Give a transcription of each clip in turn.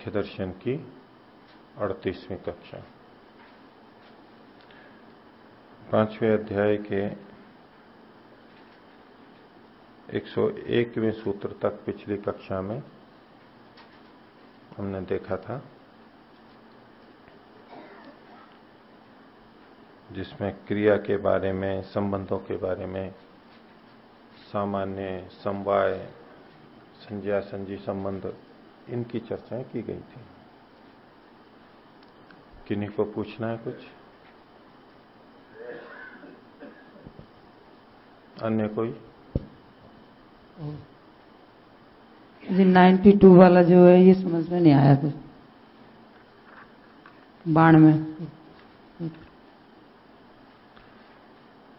सांख्य दर्शन की अड़तीसवीं कक्षा। पाँचवें अध्याय के 101वें सूत्र तक पिछली कक्षा में हमने देखा था, जिसमें क्रिया के बारे में, संबंधों के बारे में, सामान्य, समवाय, संज्ञा, संजी संबंध इनकी चर्चाएँ की गई थी। किन्हीं को पूछना है कुछ? अन्य कोई? जी 92 वाला जो है ये समझ में नहीं आया कुछ। बाण में।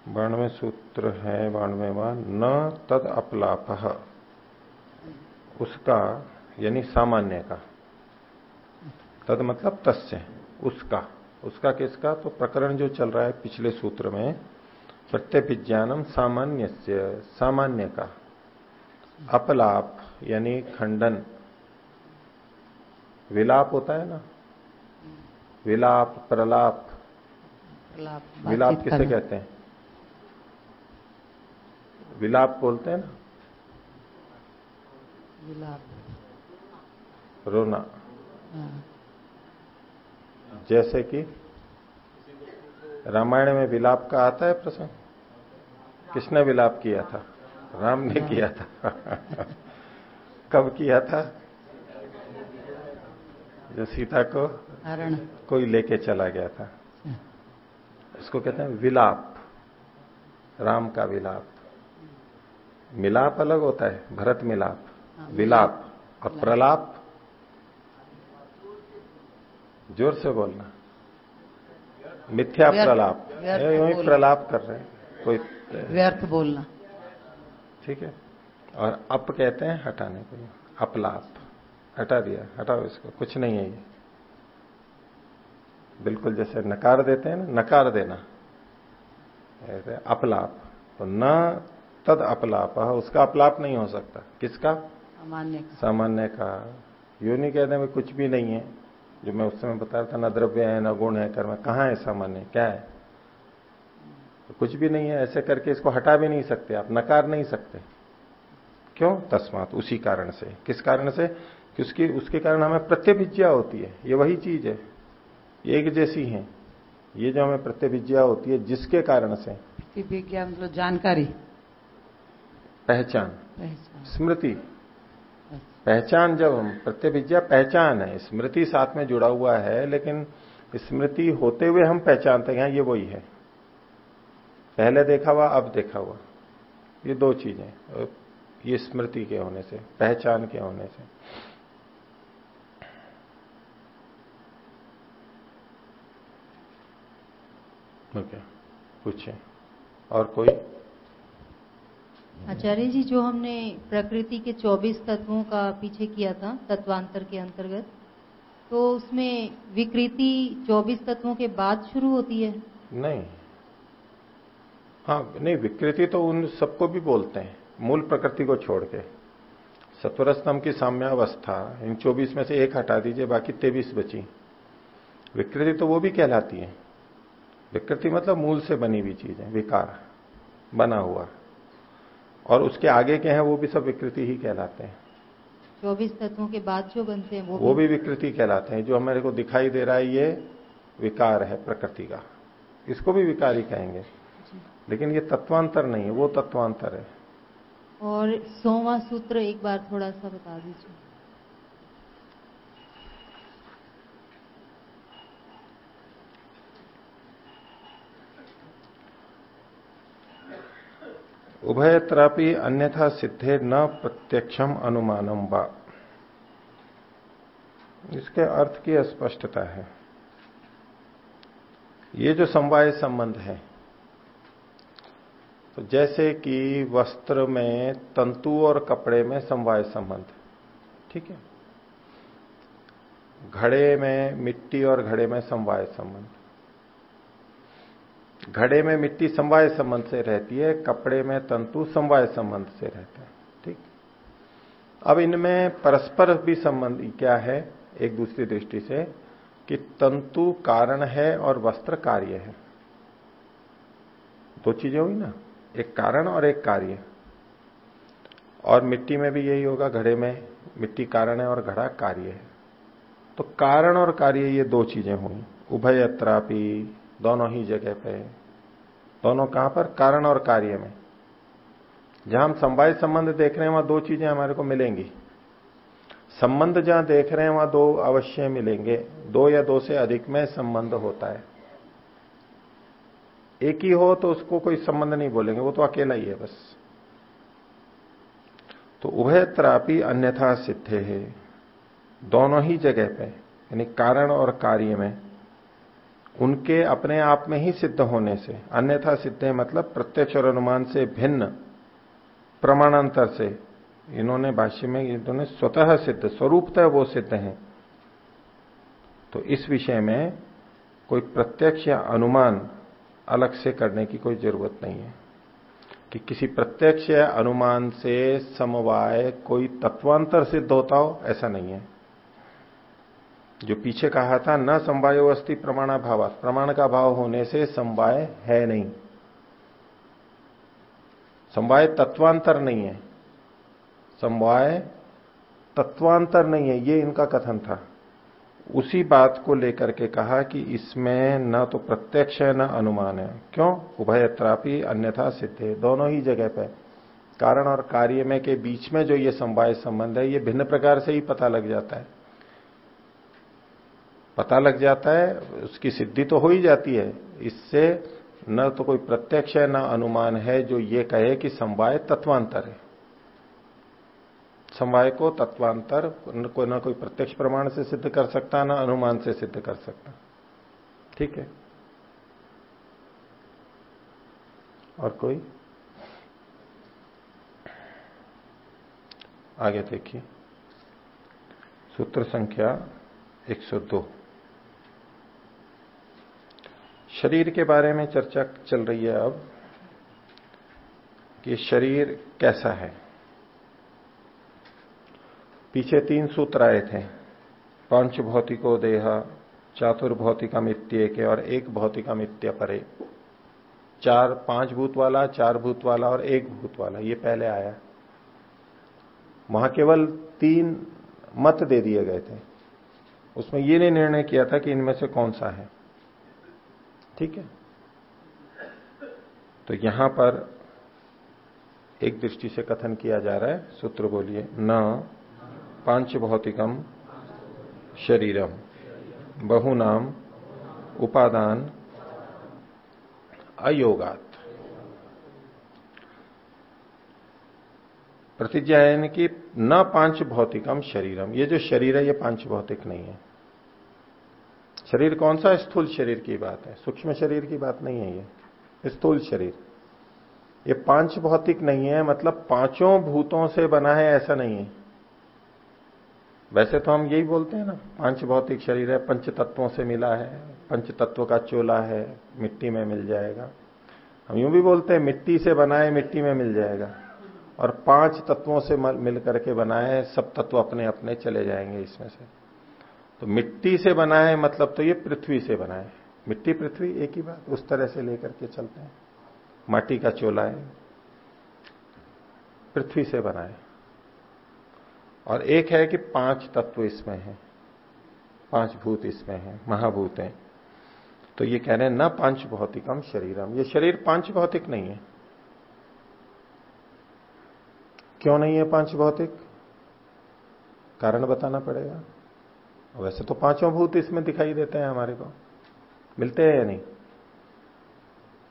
बाणवे सूत्र है बाणवे न तद अपलाप उसका यानी सामान्य का। तद मतलब तस्य उसका। उसका किसका? तो प्रकरण जो चल रहा है पिछले सूत्र में प्रत्यभिज्ञानम सामान्य सामान्य का। अपलाप यानी खंडन। विलाप होता है ना? विलाप प्रलाप। विलाप किसे कहते हैं? विलाप बोलते हैं ना? विलाप। रोना। हाँ। जैसे कि रामायण में विलाप का आता है प्रसंग? किसने विलाप किया था? राम ने किया था। कब किया था? जो सीता को कोई लेके चला गया था। इसको कहते हैं विलाप। राम का विलाप। मिलाप अलग होता है। भरत मिलाप। हाँ, विलाप और प्रलाप। ज़ोर से बोलना। मिथ्या प्रलाप। ये यूँ ही प्रलाप कर रहे हैं। कोई व्यर्थ बोलना। ठीक है? और अप कहते हैं हटाने को अपलाप। हटा दिया। हटाओ इसको। कुछ नहीं है ये। बिल्कुल जैसे नकार देते हैं ना नकार देना। ऐसे अपलाप। तो न तद अपलाप। उसका अपलाप नहीं हो सकता। किसका? सामान्य का। सामान्य का। यू नहीं कहते हैं कुछ भी नहीं है। जो मैं उस समय बता रहा था न द्रव्य है न गुण है कर्म कहाँ है सामान्य? क्या है? तो कुछ भी नहीं है ऐसे करके इसको हटा भी नहीं सकते आप नकार नहीं सकते। क्यों? तस्मात उसी कारण से। किस कारण से? कि उसकी उसके कारण हमें प्रत्यभिज्ञा होती है। ये वही चीज़ है। एक जैसी है। ये जो हमें प्रत्यभिज्ञा होती है जिसके कारण से? विज्ञान मतलब जानकारी। पहचान। पहचान। स्मृति। पहचान जब हम प्रत्यभिज्ञा पहचान है, स्मृति साथ में जुड़ा हुआ है, लेकिन स्मृति होते हुए हम पहचानते हैं ये वही है। पहले देखा हुआ, अब देखा हुआ। ये दो चीज़ें ये स्मृति के होने से, पहचान के होने से। Okay okay. पूछे। और कोई? आचार्य जी, जो हमने प्रकृति के 24 तत्वों का पीछे किया था, तत्वांतर के अंतर्गत तो उसमें विकृति 24 तत्वों के बाद शुरू होती है? नहीं। हाँ नहीं, विकृति तो उन सबको भी बोलते हैं, मूल प्रकृति को छोड़ के। सत्वरस्तम की साम्यावस्था, इन 24 में से एक हटा दीजिए, बाकी तेईस बची। विकृति तो वो भी कहलाती है। विकृति मतलब मूल से बनी हुई चीज़ है, विकार, बना हुआ। और उसके आगे के हैं वो भी सब विकृति ही कहलाते हैं। 24 तत्वों के बाद जो बनते हैं वो, वो भी विकृति कहलाते हैं। जो हमारे को दिखाई दे रहा है ये विकार है प्रकृति का। इसको भी विकार ही कहेंगे लेकिन ये तत्वांतर नहीं है वो तत्वांतर है। और सोवा सूत्र एक बार थोड़ा सा बता दीजिए। उभयत्रापि अन्यथा सिद्धे न प्रत्यक्षम अनुमानम वा। इसके अर्थ की अस्पष्टता है। ये जो समवाय संबंध है तो जैसे कि वस्त्र में तंतु और कपड़े में समवाय संबंध, ठीक है? घड़े में मिट्टी और घड़े में समवाय संबंध। घड़े में मिट्टी समवाय संबंध से रहती है, कपड़े में तंतु समवाय संबंध से रहता है, ठीक? अब इनमें परस्पर भी संबंध क्या है? एक दूसरी दृष्टि से, कि तंतु कारण है और वस्त्र कार्य है। दो चीज़ें हुई ना, एक कारण और एक कार्य। और मिट्टी में भी यही होगा, घड़े में मिट्टी कारण है और घड़ा कार्य है। तो कारण और कार्य ये दो चीज़ें हुई उभय अत्रापि दोनों ही जगह पे दोनों कहाँ पर? कारण और कार्य में। जहाँ हम संवाय संबंध देख रहे हैं, वहाँ दो चीज़ें हमारे को मिलेंगी। संबंध जहाँ देख रहे हैं, वहाँ दो अवश्य मिलेंगे। दो या दो से अधिक में संबंध होता है। एक ही हो तो उसको कोई संबंध नहीं बोलेंगे, वो तो अकेला ही है बस। तो उभय त्रापी अन्यथा सिद्ध है। दोनों ही जगह पे, यानी कारण और कार्य में उनके अपने आप में ही सिद्ध होने से, अन्यथा सिद्ध है मतलब प्रत्यक्ष और अनुमान से भिन्न, प्रमाणांतर से। इन्होंने भाष्य में, इन्होंने स्वतः सिद्ध, स्वरूपतः वो सिद्ध हैं। तो इस विषय में कोई प्रत्यक्ष या अनुमान अलग से करने की कोई ज़रूरत नहीं है। कि किसी प्रत्यक्ष या अनुमान से समवाय कोई तत्वांतर सिद्ध होता हो, ऐसा नहीं है। जो पीछे कहा था, न समवायो अस्थि प्रमाणा भाव प्रमाण का भाव होने से समवाय है नहीं। संवाय तत्वांतर नहीं है। समवाय तत्वांतर नहीं है, ये इनका कथन था। उसी बात को लेकर के कहा कि इसमें न तो प्रत्यक्ष है, न अनुमान है। क्यों? उभयत्रापि अन्यथा सिद्ध है। दोनों ही जगह पे। कारण और कार्य में के बीच में जो ये समवाय संबंध है, ये भिन्न प्रकार से ही पता लग जाता है। पता लग जाता है, उसकी सिद्धि तो हो ही जाती है। इससे न तो कोई प्रत्यक्ष है, न अनुमान है, जो ये कहे कि समवाय तत्वांतर है। समवाय को तत्वांतर कोई ना कोई प्रत्यक्ष प्रमाण से सिद्ध कर सकता, ना अनुमान से सिद्ध कर सकता। ठीक है? और कोई? आगे देखिए। सूत्र संख्या 102 शरीर के बारे में चर्चा चल रही है अब कि शरीर कैसा है। पीछे तीन सूत्र आए थे, पंच भौतिको देह चातुर्भौतिका मित्य के और एक भौतिका मित्य परे। चार पाँच भूत वाला चार भूत वाला और एक भूत वाला ये पहले आया। वहाँ केवल तीन मत दे दिए गए थे। उसमें ये नहीं निर्णय किया था कि इनमें से कौन सा है। ठीक है? तो यहाँ पर एक दृष्टि से कथन किया जा रहा है, सूत्र बोलिए, न पाँच भौतिकम शरीरम, बहुनाम उपादान अयोगात। प्रतिज्ञा यानी कि न पाँच भौतिकम शरीरम, ये जो शरीर है, ये पाँच भौतिक नहीं है। शरीर कौन सा? स्थूल शरीर की बात है। सूक्ष्म शरीर की बात नहीं है ये। स्थूल शरीर। ये पाँच भौतिक नहीं है मतलब पाँचों भूतों से बना है, ऐसा नहीं है। वैसे तो हम यही बोलते हैं ना, पाँच भौतिक शरीर है, पंच तत्वों से मिला है, पंच तत्व का चोला है, मिट्टी में मिल जाएगा। हम यूँ भी बोलते हैं, मिट्टी से बनाए, मिट्टी में मिल जाएगा। और पाँच तत्वों से मिल करके बनाए, सब तत्व अपने अपने चले जाएँगे इसमें से। तो मिट्टी से बना है मतलब तो ये पृथ्वी से बना है मिट्टी पृथ्वी एक ही बात, उस तरह से लेकर के चलते हैं। माटी का चोला है, पृथ्वी से बना है और एक है कि पाँच तत्व इसमें है, पाँच भूत इसमें है, महाभूत है। तो ये कह रहे हैं, ना पाँच भौतिकम शरीरम। ये शरीर पाँच भौतिक नहीं है। क्यों नहीं है पाँच भौतिक? कारण बताना पड़ेगा। वैसे तो पाँचों भूत इसमें दिखाई देते हैं हमारे को। मिलते हैं या नहीं?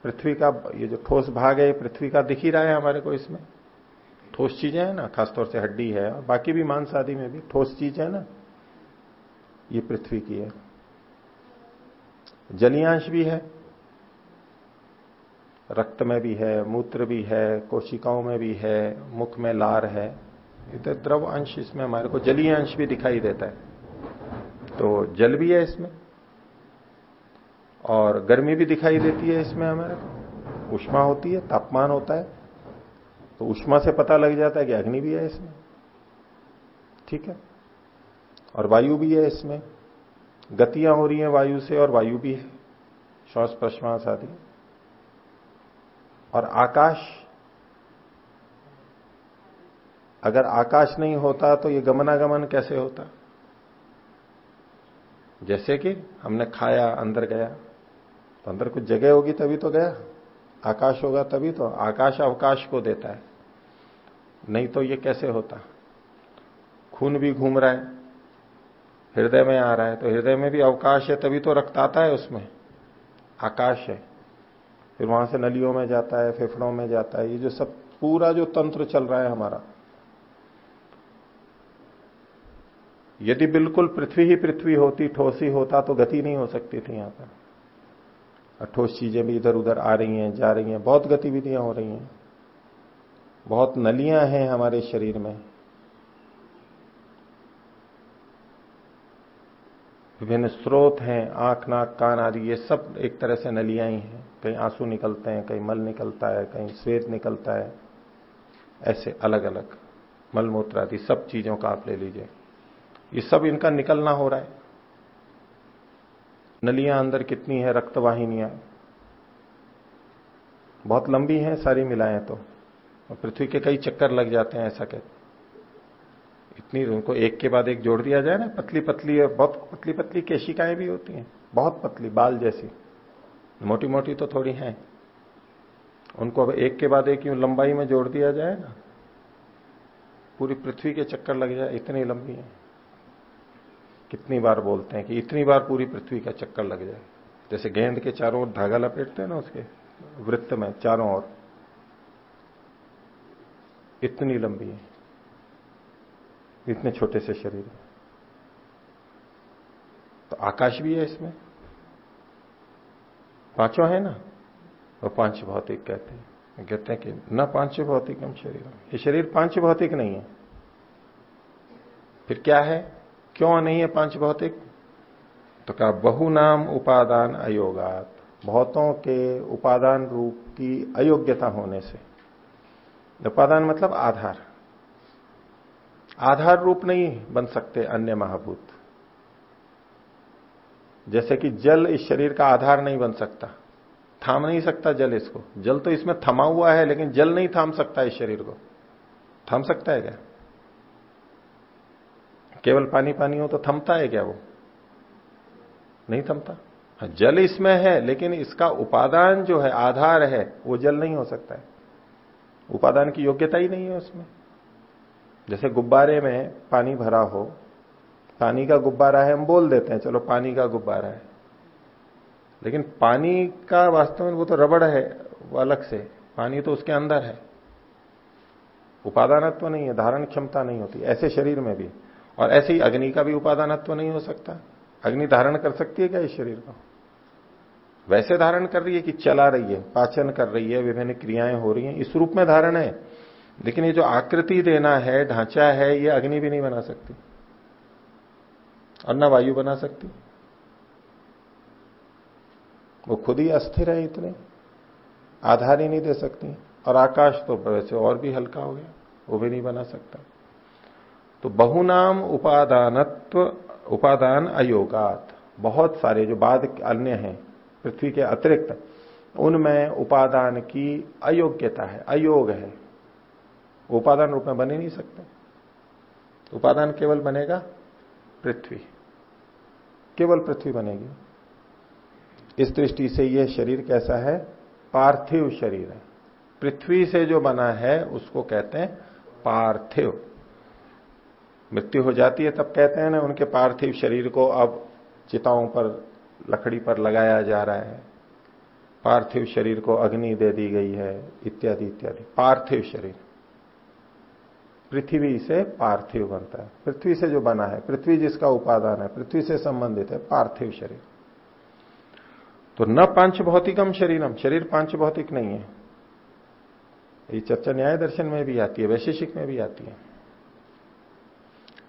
पृथ्वी का, ये जो ठोस भाग है पृथ्वी का दिख ही रहा है हमारे को इसमें। ठोस चीज़ें है ना, खासतौर से हड्डी है, और बाकी भी मांस आदि में भी ठोस चीज़ है ना। ये पृथ्वी की है। जलियांश भी है, रक्त में भी है, मूत्र भी है, कोशिकाओं में भी है, मुख में लार है। ये तो द्रव अंश इसमें हमारे को जलीय अंश भी दिखाई देता है। तो जल भी है इसमें। और गर्मी भी दिखाई देती है इसमें हमारे को। उष्मा होती है, तापमान होता है। तो उष्मा से पता लग जाता है कि अग्नि भी है इसमें। ठीक है? और वायु भी है इसमें। गतियाँ हो रही हैं वायु से और वायु भी है। श्वास प्रश्वास आदि। और आकाश, अगर आकाश नहीं होता तो ये गमनागमन कैसे होता? जैसे कि हमने खाया, अंदर गया तो अंदर कुछ जगह होगी तभी तो गया, आकाश होगा तभी तो आकाश अवकाश को देता है। नहीं तो ये कैसे होता? खून भी घूम रहा है, हृदय में आ रहा है तो हृदय में भी अवकाश है, तभी तो रक्त आता है उसमें। आकाश है, फिर वहाँ से नलियों में जाता है, फेफड़ों में जाता है, ये जो सब, पूरा जो तंत्र चल रहा है हमारा यदि बिल्कुल पृथ्वी ही पृथ्वी होती, ठोस ही होता तो गति नहीं हो सकती थी यहाँ पर। ठोस चीज़ें भी इधर उधर आ रही हैं, जा रही हैं, बहुत गतिविधियाँ हो रही हैं। बहुत नलियाँ हैं हमारे शरीर में। विभिन्न स्रोत हैं, आँख, नाक, कान आदि, ये सब एक तरह से नलियाँ ही हैं। कहीं आँसू निकलते हैं, कहीं मल निकलता है, कहीं श्वेत निकलता है। ऐसे अलग अलग मलमूत्र आदि, सब चीज़ों का आप ले लीजिए। ये सब इनका निकलना हो रहा है। नलियाँ अंदर कितनी है, रक्तवाहिनियाँ। बहुत लंबी हैं सारी मिलाएँ तो पृथ्वी के कई चक्कर लग जाते हैं ऐसा कहते इतनी उनको एक के बाद एक जोड़ दिया जाए ना पतली पतली बहुत पतली पतली केशिकाएँ भी होती हैं, बहुत पतली, बाल जैसी। मोटी मोटी तो थोड़ी हैं। उनको अब एक के बाद एक यूँ लंबाई में जोड़ दिया जाए ना, पूरी पृथ्वी के चक्कर लग जाए, इतनी लंबी है। कितनी बार बोलते हैं कि इतनी बार पूरी पृथ्वी का चक्कर लग जाए। जैसे गेंद के चारों ओर धागा लपेटते हैं ना उसके, वृत्त में चारों ओर। इतनी लंबी है। इतने छोटे से शरीर तो आकाश भी है इसमें। पाँचों है ना? वो पाँच भौतिक कहते हैं। कहते हैं कि न पाँच भौतिक, हम शरीर ये शरीर पाँच भौतिक नहीं है। फिर क्या है? क्यों नहीं है पाँच भौतिक? तो कहा, बहु नाम उपादान अयोगात। बहुतों के उपादान रूप की अयोग्यता होने से। उपादान मतलब आधार। आधार रूप नहीं बन सकते अन्य महाभूत। जैसे कि जल इस शरीर का आधार नहीं बन सकता। थाम नहीं सकता जल इसको। जल तो इसमें थमा हुआ है, लेकिन जल नहीं थाम सकता इस शरीर को। थाम सकता है क्या? केवल पानी पानी हो तो थमता है क्या वो? नहीं थमता। हाँ, जल इसमें है लेकिन इसका उपादान जो है आधार है वो जल नहीं हो सकता है। उपादान की योग्यता ही नहीं है उसमें। जैसे गुब्बारे में पानी भरा हो पानी का गुब्बारा है हम बोल देते हैं चलो पानी का गुब्बारा है। लेकिन पानी का वास्तव में वो तो रबड़ है अलग से पानी तो उसके अंदर है। उपादानत्व तो नहीं है धारण क्षमता नहीं होती ऐसे शरीर में भी। और ऐसे ही अग्नि का भी उपादानत्व नहीं हो सकता। अग्नि धारण कर सकती है क्या इस शरीर को? वैसे धारण कर रही है कि चला रही है, पाचन कर रही है, विभिन्न क्रियाएँ हो रही हैं, इस रूप में धारण है। लेकिन ये जो आकृति देना है, ढांचा है, ये अग्नि भी नहीं बना सकती। और न वायु बना सकती। वो खुद ही अस्थिर है इतने। आधार ही नहीं दे सकती। और आकाश तो वैसे और भी हल्का हो गया, वो भी नहीं बना सकता। तो बहुनाम उपादानत्व, उपादान अयोगात। बहुत सारे जो बाद अन्य हैं, पृथ्वी के अतिरिक्त, उनमें उपादान की अयोग्यता है, अयोग है। उपादान रूप में बने नहीं सकते। उपादान केवल बनेगा पृथ्वी। केवल पृथ्वी बनेगी। इस दृष्टि से यह शरीर कैसा है? पार्थिव शरीर है। पृथ्वी से जो बना है, उसको कहते हैं पार्थिव। मृत्यु हो जाती है, तब कहते हैं ना, उनके पार्थिव शरीर को अब चिताओं पर, लकड़ी पर लगाया जा रहा है। पार्थिव शरीर को अग्नि दे दी गई है, इत्यादि इत्यादि। पार्थिव शरीर। पृथ्वी से पार्थिव बनता है। पृथ्वी से जो बना है, पृथ्वी जिसका उपादान है, पृथ्वी से संबंधित है, पार्थिव शरीर। तो न पाँच भौतिकम शरीरम, शरीर पाँच भौतिक नहीं है। ये चर्चा न्याय दर्शन में भी आती है, वैशेषिक में भी आती है।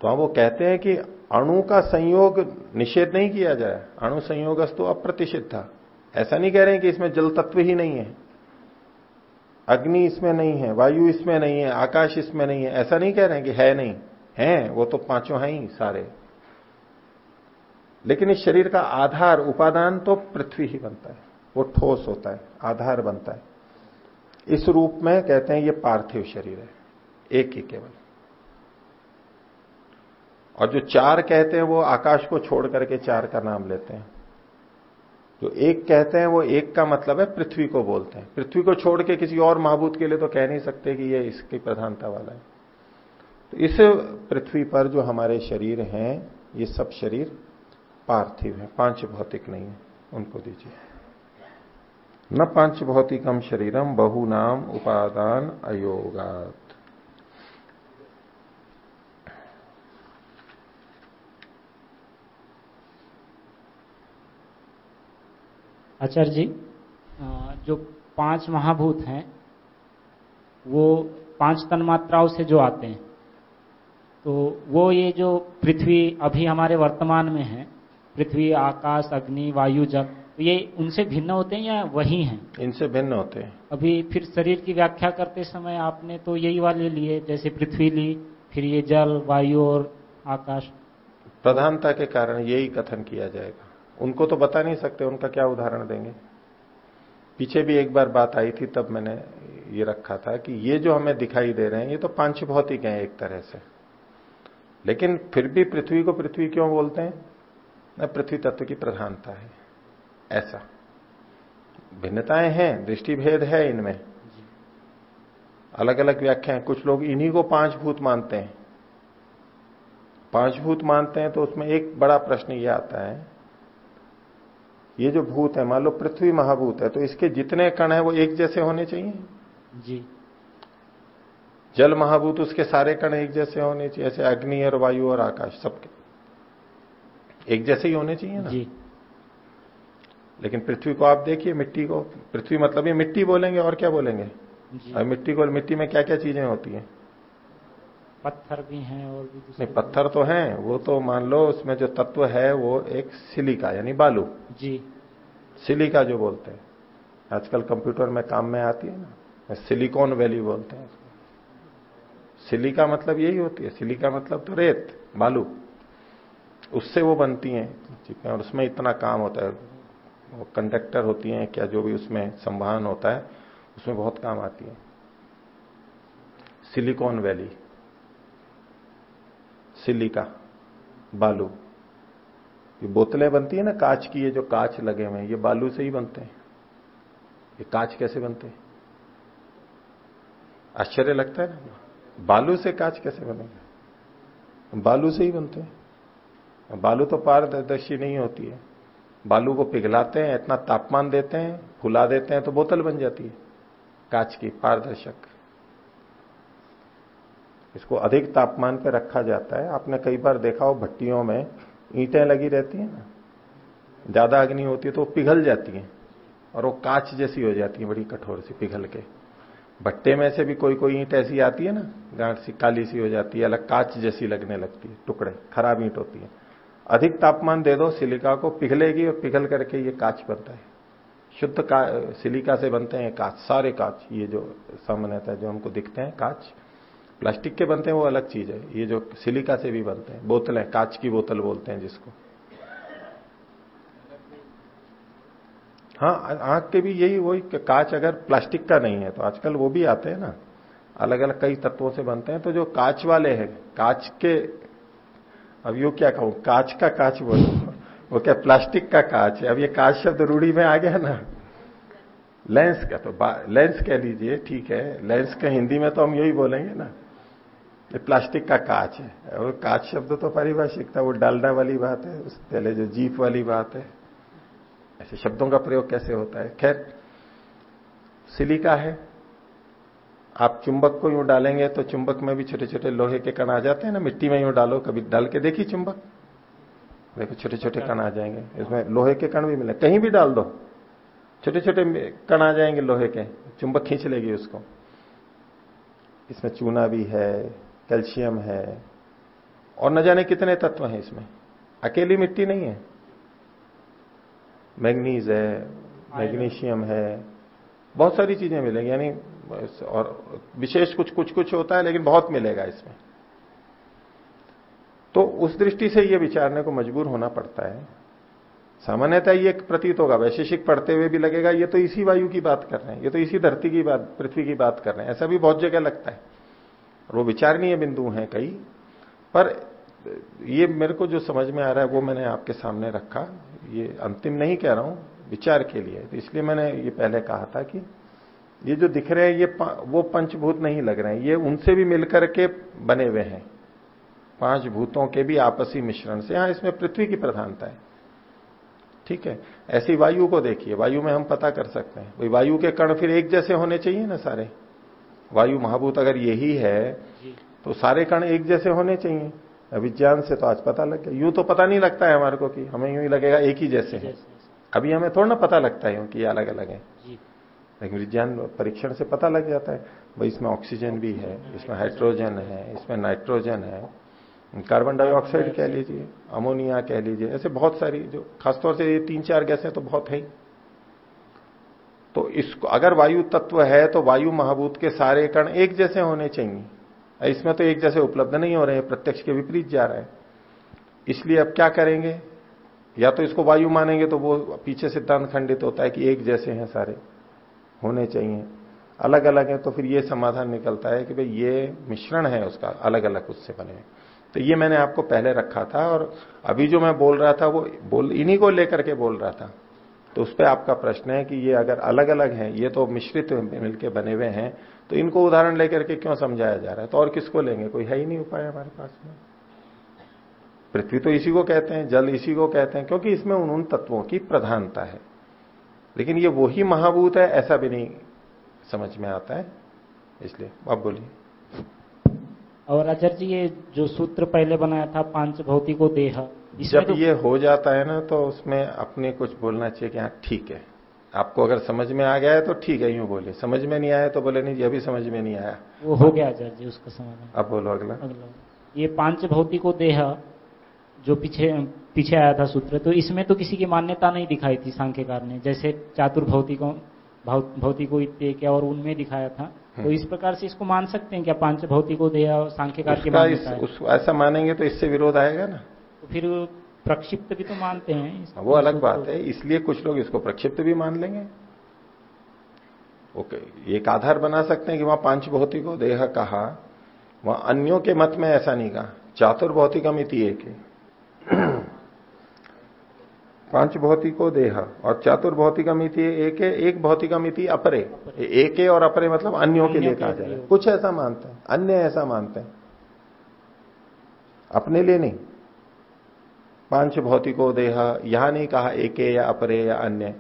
तो हम वो कहते हैं कि अणु का संयोग निषेध नहीं किया जाए। अणु संयोग तो अप्रतिषिध था। ऐसा नहीं कह रहे हैं कि इसमें जल तत्व ही नहीं है। अग्नि इसमें नहीं है, वायु इसमें नहीं है, आकाश इसमें नहीं है। ऐसा नहीं कह रहे हैं कि है नहीं। है, वो तो पाँचों हैं ही सारे। लेकिन इस शरीर का आधार, उपादान तो पृथ्वी ही बनता है। वो ठोस होता है, आधार बनता है। इस रूप में कहते हैं ये पार्थिव शरीर है। एक ही केवल। और जो चार कहते हैं वो आकाश को छोड़ करके चार का नाम लेते हैं। जो एक कहते हैं वो एक का मतलब है पृथ्वी को बोलते हैं। पृथ्वी को छोड़ के किसी और महाभूत के लिए तो कह नहीं सकते कि ये इसकी प्रधानता वाला है। तो इस पृथ्वी पर जो हमारे शरीर हैं, ये सब शरीर पार्थिव है, पाँच भौतिक नहीं है, उनको दीजिए। न पाँच भौतिकम शरीरम बहु नाम उपादान अयोगात। आचार्य जी जो पाँच महाभूत हैं वो पाँच तन्मात्राओं से जो आते हैं तो वो ये जो पृथ्वी अभी हमारे वर्तमान में है पृथ्वी आकाश अग्नि वायु जल तो ये उनसे भिन्न होते हैं या वही हैं? इनसे भिन्न होते हैं। अभी फिर शरीर की व्याख्या करते समय आपने तो यही वाले लिए जैसे पृथ्वी ली फिर ये जल वायु और आकाश। प्रधानता के कारण यही कथन किया जाएगा। उनको तो बता नहीं सकते, उनका क्या उदाहरण देंगे? पीछे भी एक बार बात आई थी, तब मैंने ये रखा था कि ये जो हमें दिखाई दे रहे हैं, ये तो पाँच भौतिक हैं एक तरह से। लेकिन फिर भी पृथ्वी को पृथ्वी क्यों बोलते हैं? न, पृथ्वी तत्व की प्रधानता है। ऐसा। भिन्नताएँ हैं दृष्टि भेद है इनमें। अलग अलग व्याख्या है। कुछ लोग इन्हीं को पाँच भूत मानते हैं। पाँच भूत मानते हैं तो उसमें एक बड़ा प्रश्न यह आता है ये जो भूत है मान लो पृथ्वी महाभूत है तो इसके जितने कण है वो एक जैसे होने चाहिए? जी। जल महाभूत उसके सारे कण एक जैसे होने चाहिए ऐसे अग्नि और वायु और आकाश सबके। एक जैसे ही होने चाहिए ना? जी। लेकिन पृथ्वी को आप देखिए मिट्टी को। पृथ्वी मतलब ये मिट्टी बोलेंगे और क्या बोलेंगे? और मिट्टी को मिट्टी में क्या क्या चीज़ें होती हैं? पत्थर भी हैं और भी नहीं पत्थर तो हैं वो तो मान लो उसमें जो तत्व है वो एक सिलिका यानी बालू। जी। सिलिका जो बोलते हैं। आजकल कंप्यूटर में काम में आती है ना सिलिकॉन वैली बोलते हैं। सिलिका मतलब यही होती है। सिलिका मतलब तो रेत, बालू। उससे वो बनती हैं, और उसमें इतना काम होता है। वो कंडक्टर होती हैं क्या जो भी उसमें संवहन होता है, उसमें बहुत काम आती है। सिलिकॉन वैली, सिलिका, बालू। ये बोतलें बनती है ना, कांच की ये जो कांच लगे हुए हैं, ये बालू से ही बनते हैं। ये कांच कैसे बनते हैं? आश्चर्य लगता है ना? बालू से कांच कैसे बनेगा? बालू से ही बनते हैं। बालू तो पारदर्शी नहीं होती है। बालू को पिघलाते हैं, इतना तापमान देते हैं, फुला देते हैं तो बोतल बन जाती है। कांच की पारदर्शक। इसको अधिक तापमान पर रखा जाता है। आपने कई बार देखा हो, भट्टियों में ईंटें लगी रहती हैं ना, ज़्यादा अग्नि होती है तो वो पिघल जाती है, और वो कांच जैसी हो जाती है बड़ी कठोर सी पिघल के। भट्टे में से भी कोई कोई ईंट ऐसी आती है ना गांठ सी काली सी हो जाती है, अलग कांच जैसी लगने लगती है, टुकड़े, खराब ईंट होती है। अधिक तापमान दे दो, सिलिका को पिघलेगी और पिघल करके ये कांच बनता है। शुद्ध का, सिलिका से बनते हैं कांच, सारे कांच, ये जो सामान्यता जो हमको दिखते हैं, कांच प्लास्टिक के बनते हैं, वो अलग चीज़ है। ये जो सिलिका से भी बनते हैं, बोतलें कांच की बोतल बोलते हैं जिसको। हाँ आँख के भी यही वही कांच अगर प्लास्टिक का नहीं है तो आजकल वो भी आते हैं ना। अलग अलग कई तत्वों से बनते हैं तो जो कांच वाले हैं, कांच के, अब यो क्या कहूँ, कांच का कांच बोलो। वो क्या प्लास्टिक का कांच है? अब ये कांच शब्द रूढ़ी में आ गया ना। लेंस का तो लेंस कह लीजिए, ठीक है। लेंस का हिंदी में तो हम यही बोलेंगे ना। ये प्लास्टिक का कांच है। और कांच शब्द तो पारिभाषिक था, वो डालडा वाली बात है, उस पहले जो जीप वाली बात है। ऐसे शब्दों का प्रयोग कैसे होता है? खैर, सिलिका है। आप चुंबक को यूँ डालेंगे तो चुंबक में भी छोटे छोटे लोहे के कण आ जाते हैं ना, मिट्टी में यूँ डालो, कभी डाल के देखी चुंबक? देखो छोटे छोटे कण आ जाएँगे। इसमें लोहे के कण भी मिले। कहीं भी डाल दो। छोटे छोटे कण आ जाएँगे लोहे के। चुंबक खींच लेगी उसको। इसमें चूना भी है कैल्शियम है। और न जाने कितने तत्व हैं इसमें। अकेली मिट्टी नहीं है। मैग्नीज है, मैग्नीशियम है। बहुत सारी चीज़ें मिलेंगी, यानी और विशेष कुछ कुछ कुछ होता है, लेकिन बहुत मिलेगा इसमें। तो उस दृष्टि से यह विचारने को मजबूर होना पड़ता है। सामान्यतः ये प्रतीत होगा। वैशेषिक पढ़ते हुए भी लगेगा, ये तो इसी वायु की बात कर रहे हैं, ये तो इसी धरती की बात, पृथ्वी की बात कर रहे हैं। ऐसा भी बहुत जगह लगता है। और वो विचारणीय बिंदु हैं कई, पर ये मेरे को जो समझ में आ रहा है, वो मैंने आपके सामने रखा। ये अंतिम नहीं कह रहा हूँ, विचार के लिए। तो इसलिए मैंने ये पहले कहा था कि ये जो दिख रहे हैं, ये वो पंचभूत नहीं लग रहे हैं। ये उनसे भी मिलकर के बने हुए हैं। पाँच भूतों के भी आपसी मिश्रण से। यहाँ इसमें पृथ्वी की प्रधानता है। ठीक है? ऐसी वायु को देखिए। वायु में हम पता कर सकते हैं। भाई वायु के कण फिर एक जैसे होने चाहिए ना सारे। वायु महाभूत अगर यही है तो सारे कण एक जैसे होने चाहिए। अभिज्ञान से तो आज पता लग गया। यूँ तो पता नहीं लगता है हमारे को कि हमें यूँ ही लगेगा एक ही जैसे है। अभी हमें थोड़ा ना पता लगता है कि ये अलग अलग है लेकिन विज्ञान परीक्षण से पता लग जाता है भाई इसमें ऑक्सीजन भी है इसमें हाइड्रोजन है इसमें नाइट्रोजन है। कार्बन डाइऑक्साइड कह लीजिए अमोनिया कह लीजिए ऐसे बहुत सारी जो खासतौर से ये तीन चार गैसें तो बहुत है। तो इसको, अगर वायु तत्व है तो वायु महाभूत के सारे कण एक जैसे होने चाहिए। इसमें तो एक जैसे उपलब्ध नहीं हो रहे हैं, प्रत्यक्ष के विपरीत जा रहे हैं। इसलिए अब क्या करेंगे? या तो इसको वायु मानेंगे तो वो पीछे सिद्धांत खंडित होता है कि एक जैसे हैं सारे, होने चाहिए। अलग अलग है तो फिर ये समाधान निकलता है कि भाई ये मिश्रण है उसका अलग अलग उससे बने तो ये मैंने आपको पहले रखा था और अभी जो मैं बोल रहा था वो बोल, इन्हीं को लेकर के बोल रहा था। तो उस पर आपका प्रश्न है कि ये अगर अलग अलग हैं, ये तो मिश्रित मिलके बने हुए हैं तो इनको उदाहरण लेकर के क्यों समझाया जा रहा है? तो और किसको लेंगे? कोई है ही नहीं उपाय हमारे पास में। पृथ्वी तो इसी को कहते हैं, जल इसी को कहते हैं, क्योंकि इसमें उन उन तत्वों की प्रधानता है। लेकिन ये वही महाभूत है, ऐसा भी नहीं समझ में आता है। इसलिए आप बोलिए। और आचार्य जी, ये जो सूत्र पहले बनाया था, पाँच भौतिको देह जब तो... ये हो जाता है ना तो उसमें अपने कुछ बोलना चाहिए कि हाँ ठीक है। आपको अगर समझ में आ गया है तो ठीक है यूँ बोले। समझ में नहीं आया तो बोले नहीं जी अभी समझ में नहीं आया। वो हो गया आचार्य जी उसका समाधान। अब बोलो अगला। अगला। ये पाँच भौतिको देह जो पीछे पीछे आया था सूत्र तो इसमें तो किसी की मान्यता नहीं दिखाई थी सांख्यकार ने। जैसे चातुर्भौतिकों भौतिको इत्य क्या और उनमें दिखाया था। तो हम्म। इस प्रकार से इसको मान सकते हैं क्या? पाँच भौतिको देह सांख्यकार के मान्यता उस, ऐसा मानेंगे तो इससे विरोध आएगा ना? तो फिर प्रक्षिप्त भी तो मानते हैं वो अलग बात है। इसलिए कुछ लोग इसको प्रक्षिप्त भी मान लेंगे। ओके एक आधार बना सकते हैं कि वहाँ पाँच भौतिको देह कहा। वहाँ अन्यों के मत में ऐसा नहीं कहा। चातुर्भौतिकम इति एक पाँच भौतिको देह। और चातुर्भौतिकमिति एक है एक भौतिकमिति अपरे। एक और अपरे मतलब अन्यों के लिए कहा जाए कुछ ऐसा मानते हैं अन्य ऐसा मानते हैं। अपने लिए नहीं। पाँच भौतिको देह, यहाँ नहीं कहा एके या अपरे या अन्य।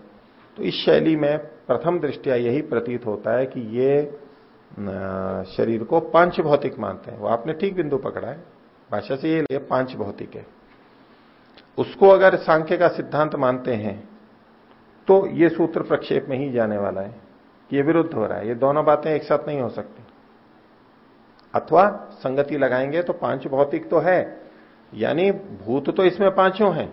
तो इस शैली में प्रथम दृष्टिया यही प्रतीत होता है कि ये शरीर को पाँच भौतिक मानते हैं। वो आपने ठीक बिंदु पकड़ा है। भाषा से ये पाँच भौतिक है। उसको अगर सांख्य का सिद्धांत मानते हैं तो ये सूत्र प्रक्षेप में ही जाने वाला है कि ये विरुद्ध हो रहा है। ये दोनों बातें एक साथ नहीं हो सकती। अथवा संगति लगाएँगे तो पाँच भौतिक तो है। यानी भूत तो इसमें पाँचों हैं।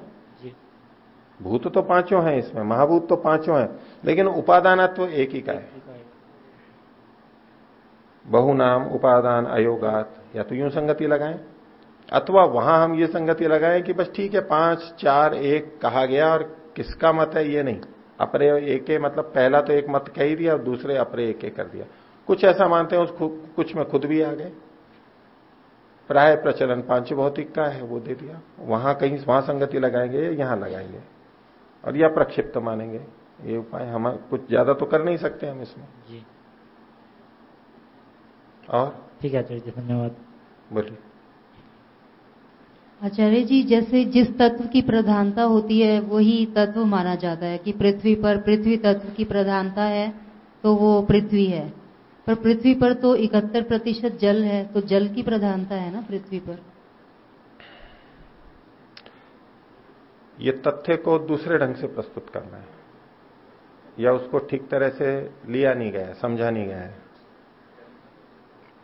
भूत तो पाँचों हैं इसमें महाभूत तो पाँचों हैं लेकिन उपादानत्व एक ही का है। बहुनाम उपादान अयोगात या तो यूँ संगति लगाएँ अथवा वहाँ हम ये संगति लगाएँ कि बस ठीक है पाँच चार एक कहा गया और किसका मत है ये नहीं। अपरे एक मतलब पहला तो एक मत कह ही दिया और दूसरे अपरे एक कर दिया। कुछ ऐसा मानते हैं उस कुछ में खुद भी आ गए। प्राय प्रचलन पाँच भौतिक का है वो दे दिया। वहाँ कहीं वहाँ संगति लगाएँगे या यहाँ लगाएँगे? और या प्रक्षिप्त मानेंगे? ये उपाय हम कुछ ज़्यादा तो कर नहीं सकते हम इसमें। जी। और? ठीक है आचार्य जी धन्यवाद। बोलिए। आचार्य जी जैसे जिस तत्व की प्रधानता होती है वही तत्व माना जाता है कि पृथ्वी पर पृथ्वी तत्व की प्रधानता है तो वो पृथ्वी है। पर पृथ्वी पर तो इकहत्तर प्रतिशत जल है तो जल की प्रधानता है ना पृथ्वी पर? ये तथ्य को दूसरे ढंग से प्रस्तुत करना है। या उसको ठीक तरह से लिया नहीं गया समझा नहीं गया है।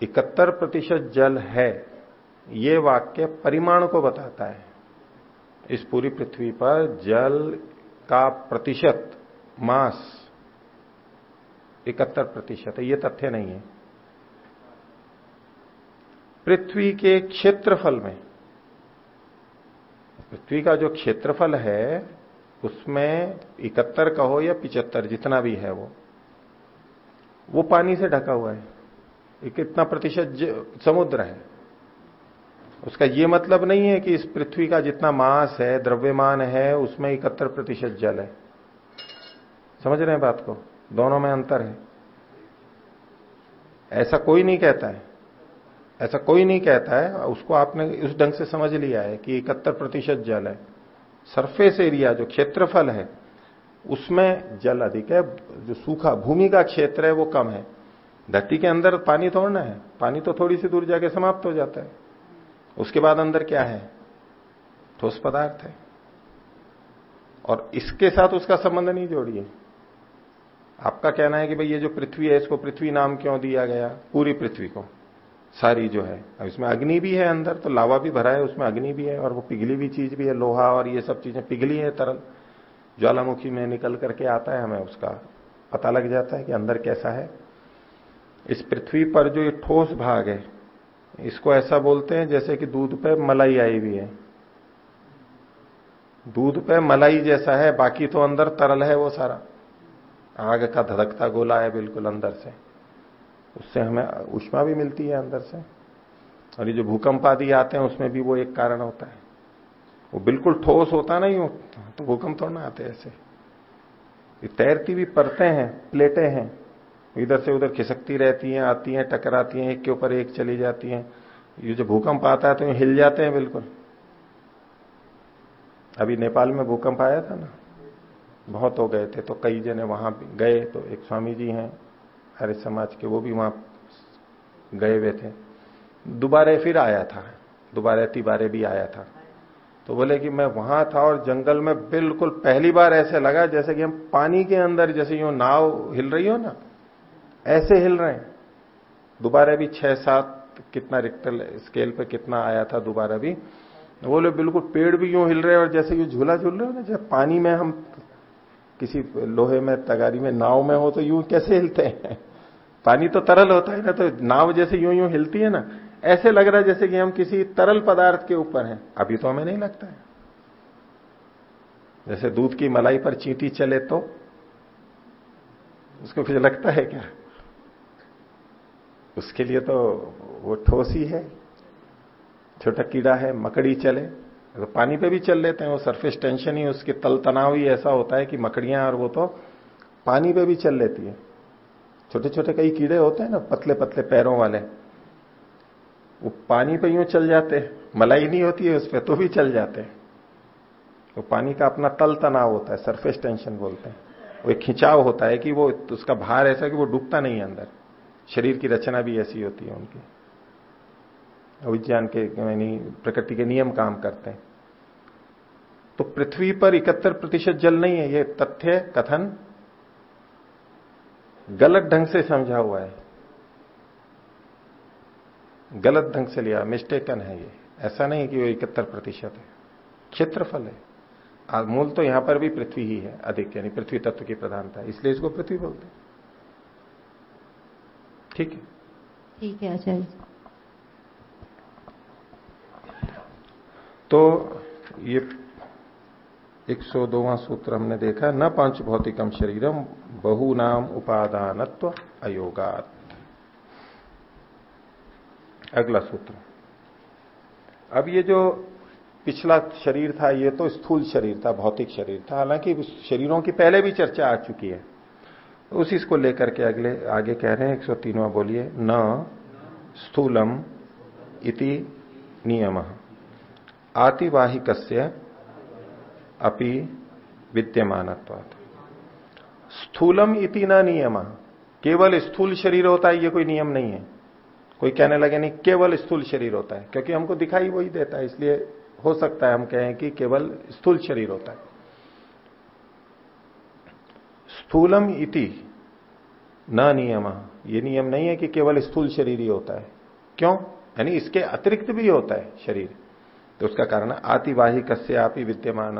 इकहत्तर प्रतिशत जल है, ये वाक्य परिमाण को बताता है। इस पूरी पृथ्वी पर जल का प्रतिशत, मास इकहत्तर प्रतिशत है, ये तथ्य नहीं है। पृथ्वी के क्षेत्रफल में, पृथ्वी का जो क्षेत्रफल है, उसमें इकहत्तर कहो या पिचहत्तर, जितना भी है वो वो पानी से ढका हुआ है। कितना प्रतिशत समुद्र है। उसका ये मतलब नहीं है कि इस पृथ्वी का जितना मास है, द्रव्यमान है, उसमें इकहत्तर प्रतिशत जल है। समझ रहे हैं बात को? दोनों में अंतर है। ऐसा कोई नहीं कहता है। ऐसा कोई नहीं कहता है। उसको आपने उस ढंग से समझ लिया है कि इकहत्तर प्रतिशत जल है। सरफेस एरिया जो क्षेत्रफल है, उसमें जल अधिक है। जो सूखा भूमि का क्षेत्र है, वो कम है। धरती के अंदर पानी थोड़ना है। पानी तो थोड़ी सी दूर जाके समाप्त हो जाता है। उसके बाद अंदर क्या है? ठोस पदार्थ है। और इसके साथ उसका संबंध नहीं जोड़िए। आपका कहना है कि भाई ये जो पृथ्वी है, इसको पृथ्वी नाम क्यों दिया गया? पूरी पृथ्वी को। सारी जो है। अब इसमें अग्नि भी है अंदर तो लावा भी भरा है, उसमें अग्नि भी है, और वो पिघली हुई चीज़ भी है, लोहा और ये सब चीज़ें पिघली है, तरल। ज्वालामुखी में निकल करके आता है हमें, उसका पता लग जाता है कि अंदर कैसा है। इस पृथ्वी पर जो ये ठोस भाग है, इसको ऐसा बोलते हैं जैसे कि दूध पे मलाई आई हुई है। दूध पे मलाई जैसा है, बाकी तो अंदर तरल है वो सारा। आग का धधकता गोला है बिल्कुल अंदर से। उससे हमें उष्मा भी मिलती है अंदर से। और ये जो भूकंप आदि आते हैं, उसमें भी वो एक कारण होता है। वो बिल्कुल ठोस होता नहीं हो तो भूकंप थोड़ा ना आते ऐसे। ये तैरती भी परतें हैं, प्लेटें हैं। इधर से उधर खिसकती रहती हैं, आती हैं, टकराती हैं, एक के ऊपर एक चली जाती हैं। ये जो भूकंप आता है तो हिल जाते हैं बिल्कुल। अभी नेपाल में भूकंप आया था ना? बहुत हो गए थे तो कई जने वहाँ गए तो एक स्वामी जी हैं, हरे समाज के, वो भी वहाँ गए हुए थे। दोबारे फिर आया था, दोबारा तिबारे भी आया था। तो बोले कि मैं वहाँ था और जंगल में बिल्कुल पहली बार ऐसे लगा जैसे कि हम पानी के अंदर जैसे यूँ नाव हिल रही हो ना, ऐसे हिल रहे हैं। दोबारा भी छह सात कितना रिक्टर स्केल पे कितना आया था दोबारा भी। बोले बिल्कुल पेड़ भी यूँ हिल रहे हैं और जैसे ये झूला झूल रहे हो ना, जैसे पानी में हम किसी लोहे में, तगारी में, नाव में हो तो यूँ कैसे हिलते हैं? पानी तो तरल होता है ना तो नाव जैसे यूँ यूँ हिलती है ना, ऐसे लग रहा है जैसे कि हम किसी तरल पदार्थ के ऊपर हैं। अभी तो हमें नहीं लगता है। जैसे दूध की मलाई पर चींटी चले तो उसको फिर लगता है क्या? उसके लिए तो वो ठोस ही है, छोटा कीड़ा है, मकड़ी चले। तो पानी पे भी चल लेते हैं, वो सरफेस टेंशन ही, उसके तल तनाव ही ऐसा होता है कि मकड़ियाँ और वो तो पानी पे भी चल लेती है। छोटे छोटे कई कीड़े होते हैं ना पतले पतले पैरों वाले, वो पानी पे यूँ चल जाते हैं। मलाई नहीं होती है उस पर तो भी चल जाते हैं। वो पानी का अपना तल तनाव होता है सरफेस टेंशन बोलते हैं। वो एक खिंचाव होता है कि वो, उसका भार ऐसा कि वो डूबता नहीं है अंदर। शरीर की रचना भी ऐसी होती है उनकी। विज्ञान के, यानी प्रकृति के नियम काम करते हैं। तो पृथ्वी पर इकहत्तर प्रतिशत जल नहीं है, ये तथ्य, कथन, गलत ढंग से समझा हुआ है। गलत ढंग से लिया मिस्टेकन है ये। ऐसा नहीं कि वो इकहत्तर प्रतिशत है। क्षेत्रफल है। मूल तो यहाँ पर भी पृथ्वी ही है, अधिक, यानी पृथ्वी तत्व की प्रधानता। इसलिए इसको पृथ्वी बोलते ठीक है? ठीक है, आचार्य तो ये एक सौ दोवा सूत्र हमने देखा, न पंच भौतिकम शरीरम, बहु नाम उपादानत्व अयोगात। अगला सूत्र। अब ये जो पिछला शरीर था, ये तो स्थूल शरीर था, भौतिक शरीर था, हालाँकि शरीरों की पहले भी चर्चा आ चुकी है। उसी को लेकर के अगले, आगे कह रहे हैं, एक सौ तीनवा बोलिए, न स्थूलम इति नियम। आतिवाहिक अपि विद्यमान स्थूलम इति न नियम। केवल स्थूल शरीर होता है, ये कोई नियम नहीं है। कोई कहने लगे, नहीं, केवल स्थूल शरीर होता है। क्योंकि हमको दिखाई वही देता है, इसलिए हो सकता है हम कहें कि केवल स्थूल शरीर होता है। स्थूलम इति न नियम। ये नियम नहीं है कि केवल स्थूल शरीर ही होता है। क्यों? यानी इसके अतिरिक्त भी होता है शरीर। तो उसका कारण आतिवाहिक आप विद्यमान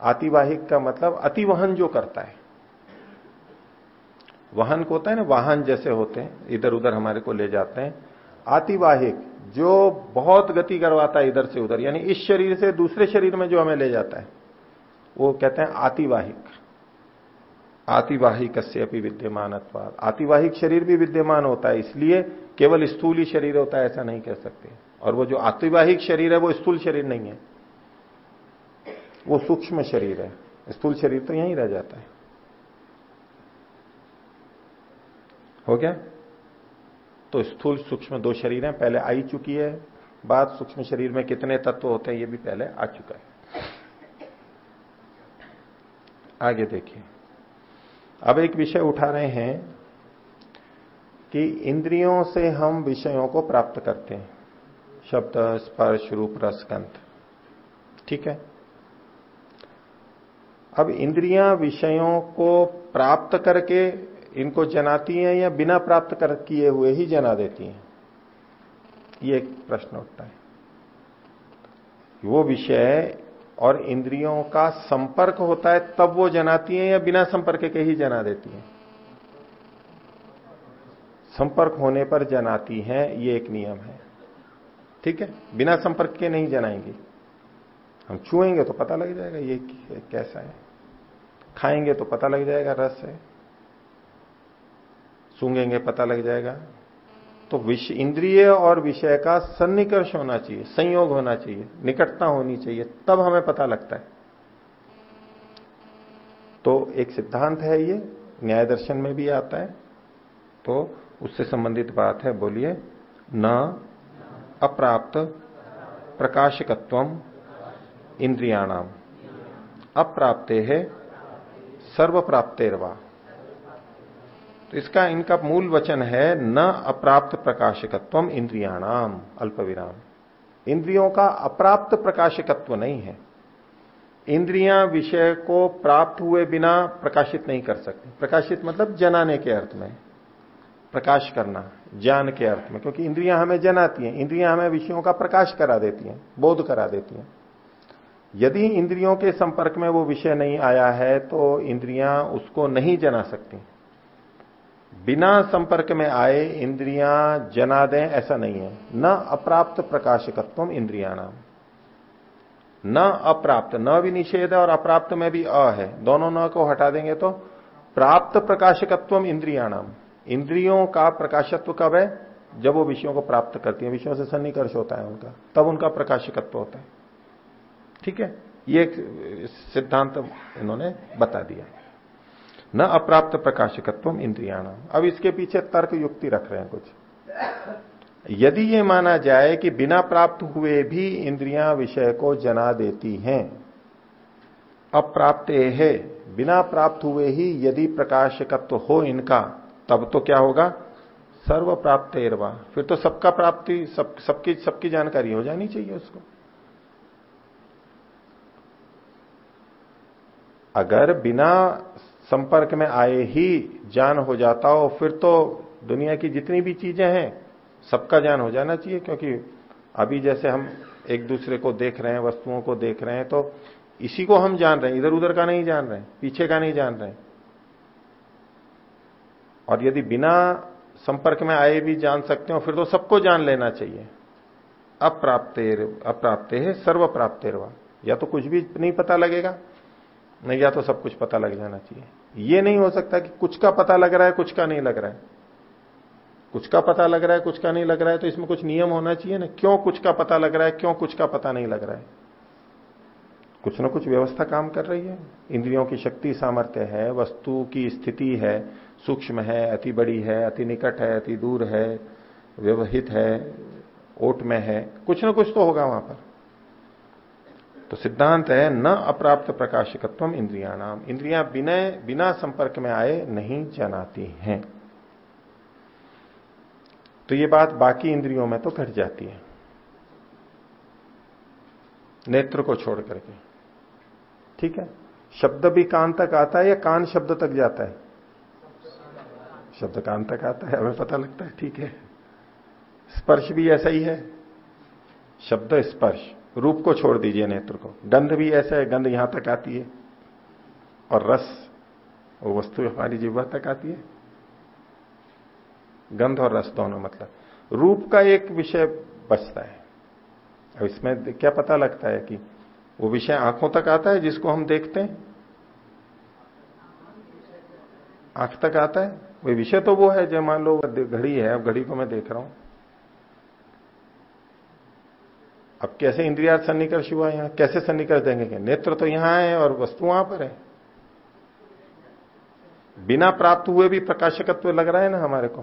आतिवाहिक का मतलब अतिवहन जो करता है। वाहन को होता है ना, वाहन जैसे होते हैं इधर उधर हमारे को ले जाते हैं। आतिवाहिक जो बहुत गति करवाता है इधर से उधर, यानी इस शरीर से दूसरे शरीर में जो हमें ले जाता है, वो कहते हैं आतिवाहिक। आतिवाहिक अपनी विद्यमान आतिवाहिक शरीर भी विद्यमान होता है, इसलिए केवल स्थूली शरीर होता है, ऐसा नहीं कह सकते। और वो जो आतिवाहिक शरीर है, वो स्थूल शरीर नहीं है। वो सूक्ष्म शरीर है। स्थूल शरीर तो यहीं रह जाता है। हो गया? तो स्थूल, सूक्ष्म दो शरीर हैं। पहले आई चुकी है बात सूक्ष्म शरीर में कितने तत्व होते हैं, ये भी पहले आ चुका है। आगे देखिए। अब एक विषय उठा रहे हैं कि इंद्रियों से हम विषयों को प्राप्त करते हैं। शब्द स्पर्श रूप रस गंध। ठीक है? अब इंद्रियाँ विषयों को प्राप्त करके इनको जनाती हैं या बिना प्राप्त कर किए हुए ही जना देती हैं? ये एक प्रश्न उठता है। वो विषय और इंद्रियों का संपर्क होता है, तब वो जनाती हैं या बिना संपर्क के ही जना देती हैं? संपर्क होने पर जनाती हैं, ये एक नियम है। ठीक है? बिना संपर्क के नहीं जनाएँगी हम छुएँगे तो पता लग जाएगा ये कैसा है। खाएँगे तो पता लग जाएगा रस है। सूंगेंगे पता लग जाएगा। तो विषय इंद्रिय और विषय का सन्निकर्ष होना चाहिए, संयोग होना चाहिए, निकटता होनी चाहिए, तब हमें पता लगता है। तो एक सिद्धांत है ये, न्याय दर्शन में भी आता है। तो उससे संबंधित बात है, बोलिए, न अप्राप्त प्रकाशकत्व इंद्रियाणाम। अप्राप्ते है सर्व प्राप्तेरवा तो इसका इनका मूल वचन है न अप्राप्त प्रकाशकत्व इंद्रियाणाम अल्प विराम इंद्रियों का अप्राप्त प्रकाशकत्व नहीं है। इंद्रियाँ विषय को प्राप्त हुए बिना प्रकाशित नहीं कर सकती। प्रकाशित मतलब जनाने के अर्थ में प्रकाश करना। ज्ञान के अर्थ में, क्योंकि इंद्रियाँ हमें जनाती हैं, इंद्रियाँ हमें विषयों का प्रकाश करा देती हैं, बोध करा देती हैं। यदि इंद्रियों के संपर्क में वो विषय नहीं आया है तो इंद्रियाँ उसको नहीं जना सकती। बिना संपर्क में आए इंद्रियाँ जना दें, ऐसा नहीं है। न अप्राप्त प्रकाशकत्व इंद्रिया नाम न अप्राप्त, न भी निषेध है और अप्राप्त में भी अ है। दोनों न को हटा देंगे तो प्राप्त प्रकाशकत्व इंद्रियाणाम। इंद्रियों का प्रकाशत्व कब है? जब वो विषयों को प्राप्त करती है, विषयों से सन्निकर्ष होता है उनका, तब उनका प्रकाशकत्व होता है। ठीक है? ये एक सिद्धांत इन्होंने बता दिया। न अप्राप्त प्रकाशकत्व इंद्रियाण अब इसके पीछे तर्क युक्ति रख रहे हैं कुछ। यदि ये माना जाए कि बिना प्राप्त हुए भी इंद्रियाँ विषय को जना देती हैं, अप्राप्त है, बिना प्राप्त हुए ही यदि प्रकाशकत्व हो इनका तब तो क्या होगा? सर्व प्राप्त एरवा फिर तो सबका प्राप्ति, सब, सबकी सबकी जानकारी हो जानी चाहिए उसको। अगर बिना संपर्क में आए ही ज्ञान हो जाता हो, फिर तो दुनिया की जितनी भी चीज़ें हैं, सबका ज्ञान हो जाना चाहिए, क्योंकि अभी जैसे हम एक दूसरे को देख रहे हैं, वस्तुओं को देख रहे हैं तो इसी को हम जान रहे हैं। इधर उधर का नहीं जान रहे पीछे का नहीं जान रहे और यदि बिना संपर्क में आए भी जान सकते हो, फिर तो सबको जान लेना चाहिए। अप्राप्ते अप्राप्ते है सर्व प्राप्ते या तो कुछ भी नहीं पता लगेगा, नहीं, या तो सब कुछ पता लग जाना चाहिए। ये नहीं हो सकता कि कुछ का पता लग रहा है, कुछ का नहीं लग रहा है। कुछ का पता लग रहा है, कुछ का नहीं लग रहा है तो इसमें कुछ नियम होना चाहिए ना। क्यों कुछ का पता लग रहा है, क्यों कुछ का पता नहीं लग रहा है? कुछ ना कुछ व्यवस्था काम कर रही है। इंद्रियों की शक्ति, सामर्थ्य है, वस्तु की स्थिति है सूक्ष्म है, अति बड़ी है, अति निकट है, अति दूर है, व्यवहित है, ओट में है, कुछ ना कुछ तो होगा वहाँ पर। तो सिद्धांत है, न अप्राप्त प्रकाशकत्व इंद्रिया नाम इंद्रिया बिना बिना संपर्क में आए नहीं जनाती हैं। तो ये बात बाकी इंद्रियों में तो घट जाती है। नेत्र को छोड़ करके। ठीक है? शब्द भी कान तक आता है या कान शब्द तक जाता है? शब्द कान तक आता है, हमें पता लगता है, ठीक है। स्पर्श भी ऐसा ही है। शब्द स्पर्श, रूप को छोड़ दीजिए नेत्र को। गंध भी ऐसा है, गंध यहाँ तक आती है। और रस, वो वस्तु हमारी जीवा तक आती है। गंध और रस दोनों मतलब। रूप का एक विषय बचता है। अब इसमें क्या पता लगता है कि वो विषय आँखों तक आता है, जिसको हम देखते हैं? आँख तक आता है? वही विषय तो वो है जो मान लो घड़ी है, अब घड़ी को मैं देख रहा हूँ। अब कैसे इंद्रिया सन्निकर्ष हुआ यहाँ? कैसे सन्निकर्ष देंगे? नेत्र तो यहाँ है और वस्तु वहाँ पर है। बिना प्राप्त हुए भी प्रकाशकत्व लग रहा है ना हमारे को?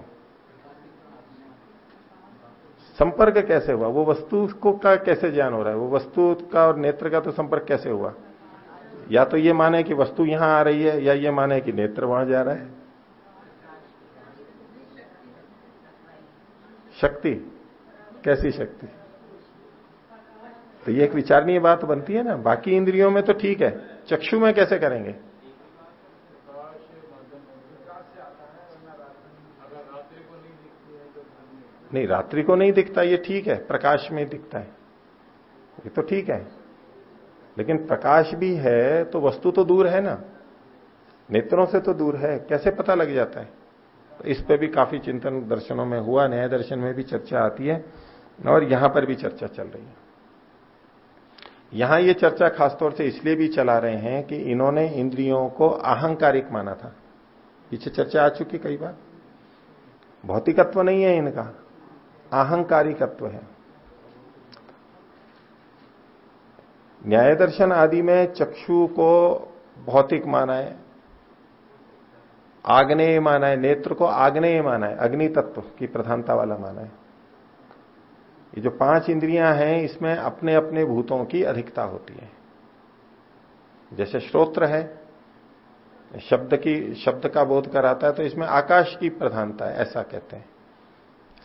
संपर्क कैसे हुआ? वो वस्तु को का कैसे ज्ञान हो रहा है? वो वस्तु का और नेत्र का तो संपर्क कैसे हुआ? या तो ये माने कि वस्तु यहाँ आ रही है, या ये माने कि नेत्र वहाँ जा रहा है। शक्ति? कैसी शक्ति? तो ये एक विचारणीय बात बनती है ना। बाकी इंद्रियों में तो ठीक है। चक्षु में कैसे करेंगे? नहीं, रात्रि को नहीं दिखता, ये ठीक है। प्रकाश में दिखता है। ये तो ठीक है। लेकिन प्रकाश भी है तो वस्तु तो दूर है ना। नेत्रों से तो दूर है। कैसे पता लग जाता है? तो इस पे भी काफ़ी चिंतन दर्शनों में हुआ, न्याय दर्शन में भी चर्चा आती है और यहाँ पर भी चर्चा चल रही है। यहाँ ये चर्चा खासतौर से इसलिए भी चला रहे हैं कि इन्होंने इंद्रियों को अहंकारिक माना था। पीछे चर्चा आ चुकी कई बार। भौतिकत्व नहीं है इनका, अहंकारिकत्व है। न्याय दर्शन आदि में चक्षु को भौतिक माना है आग्नेय माना है, नेत्र को आग्नेय माना है, अग्नि तत्व की प्रधानता वाला माना है। ये जो पाँच इंद्रियाँ हैं, इसमें अपने अपने भूतों की अधिकता होती है। जैसे श्रोत्र है, शब्द की, शब्द का बोध कराता है तो इसमें आकाश की प्रधानता है, ऐसा कहते हैं।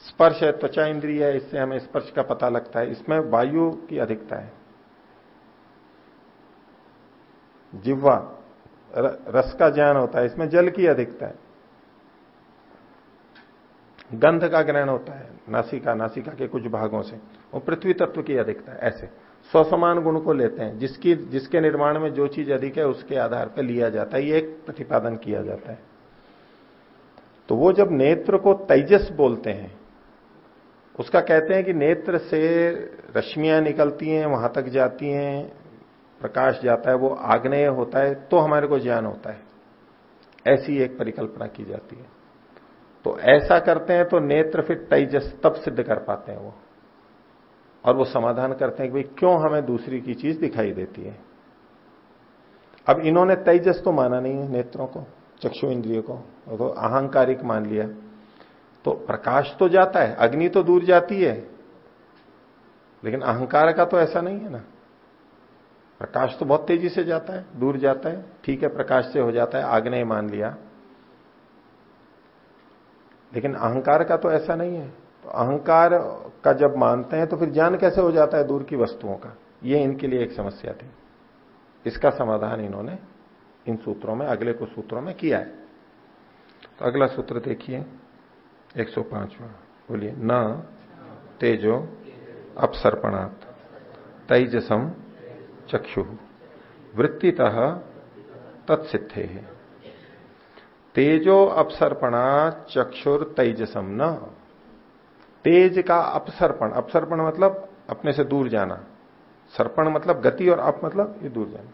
स्पर्श है, त्वचा इंद्रिय है, इससे हमें स्पर्श का पता लगता है। इसमें वायु की अधिकता है। जिह्वा रस का ज्ञान होता है, इसमें जल की अधिकता है। गंध का ग्रहण होता है, नासिका नासिका के कुछ भागों से। वो पृथ्वी तत्व की अधिकता है, ऐसे। स्वसमान गुण को लेते हैं, जिसकी, जिसके निर्माण में जो चीज़ अधिक है, उसके आधार पर लिया जाता है, ये एक प्रतिपादन किया जाता है। तो वो जब नेत्र को तेजस बोलते हैं, उसका कहते हैं कि नेत्र से रश्मियाँ निकलती हैं, वहाँ तक जाती हैं प्रकाश जाता है, वो आग्नेय होता है तो हमारे को ज्ञान होता है। ऐसी एक परिकल्पना की जाती है। तो ऐसा करते हैं तो नेत्र फिर तेजस तब सिद्ध कर पाते हैं वो। और वो समाधान करते हैं कि भाई, क्यों हमें दूसरी की चीज़ दिखाई देती है? अब इन्होंने तेजस तो माना नहीं है नेत्रों को, चक्षु इंद्रियों को तो अहंकारिक मान लिया। तो प्रकाश तो जाता है, अग्नि तो दूर जाती है। लेकिन अहंकार का तो ऐसा नहीं है ना। प्रकाश तो बहुत तेज़ी से जाता है, दूर जाता है, ठीक है, प्रकाश से हो जाता है आग्नेय मान लिया। लेकिन अहंकार का तो ऐसा नहीं है। तो अहंकार का जब मानते हैं तो फिर ज्ञान कैसे हो जाता है दूर की वस्तुओं का? ये इनके लिए एक समस्या थी। इसका समाधान इन्होंने इन सूत्रों में, अगले कुछ सूत्रों में किया है। तो अगला सूत्र देखिए 105वां बोलिए, न तेजो अपसर्पणात् तेजसम चक्षु वृत्तितः तत्सिद्धे। है तेजो अपसर्पणा चक्षुर तेजसम न। तेज का अपसर्पण अपसर्पण मतलब अपने से दूर जाना। सर्पण मतलब गति और अप मतलब ये दूर जाना।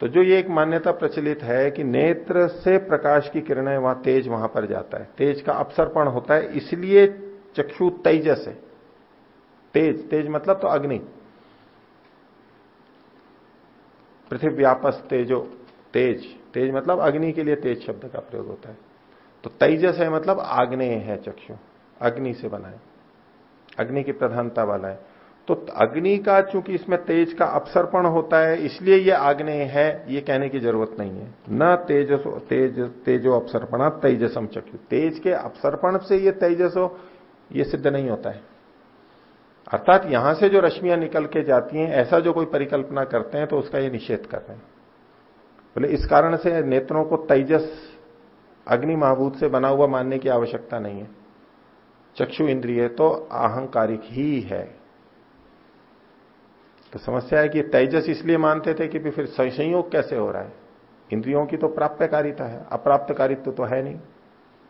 तो जो ये एक मान्यता प्रचलित है कि नेत्र से प्रकाश की किरणें वहाँ तेज वहाँ पर जाता है। तेज का अपसर्पण होता है, इसलिए चक्षु तेजस है तेज तेज मतलब तो अग्नि। पृथ्वी व्यापस तेजो, तेज। तेज मतलब अग्नि के लिए तेज शब्द का प्रयोग होता है। तो तेजस है मतलब आग्नेय है चक्षु, अग्नि से बना है। अग्नि की प्रधानता वाला है। तो अग्नि का चूँकि इसमें तेज का अपसर्पण होता है, इसलिए ये आग्नेय है, ये कहने की ज़रूरत नहीं है। न तेजसो, तेज, तेजो अपसर्पणा, तेजसम चक्षु। तेज के अपसर्पण से ये तेजसो, ये सिद्ध नहीं होता है। अर्थात यहाँ से जो रश्मियाँ निकल के जाती हैं, ऐसा जो कोई परिकल्पना करते हैं तो उसका ये निषेध कर रहे हैं। बोले, इस कारण से नेत्रों को तेजस, अग्नि महाभूत से बना हुआ मानने की आवश्यकता नहीं है। चक्षु इंद्रिय तो अहंकारिक ही है। तो समस्या है कि तेजस इसलिए मानते थे कि फिर संयोग कैसे हो रहा है? इंद्रियों की तो प्राप्यकारिता है, अप्राप्तकारित्व तो है नहीं,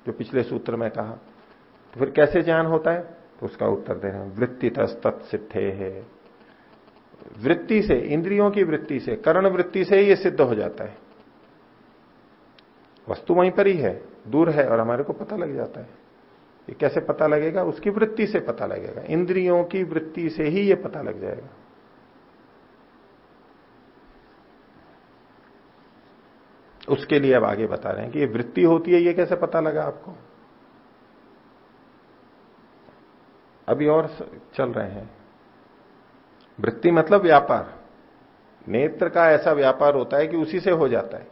जो पिछले सूत्र में कहा। तो फिर कैसे ज्ञान होता है? तो उसका उत्तर दे रहे हैं वृत्ति तत्सिद्धे है वृत्ति से, इंद्रियों की वृत्ति से, कर्ण वृत्ति से ये सिद्ध हो जाता है। वस्तु वहीं पर ही है, दूर है और हमारे को पता लग जाता है। ये कैसे पता लगेगा? उसकी वृत्ति से पता लगेगा। इंद्रियों की वृत्ति से ही ये पता लग जाएगा। उसके लिए अब आगे बता रहे हैं कि ये वृत्ति होती है, ये कैसे पता लगा आपको? अभी और चल रहे हैं। वृत्ति मतलब व्यापार। नेत्र का ऐसा व्यापार होता है कि उसी से हो जाता है।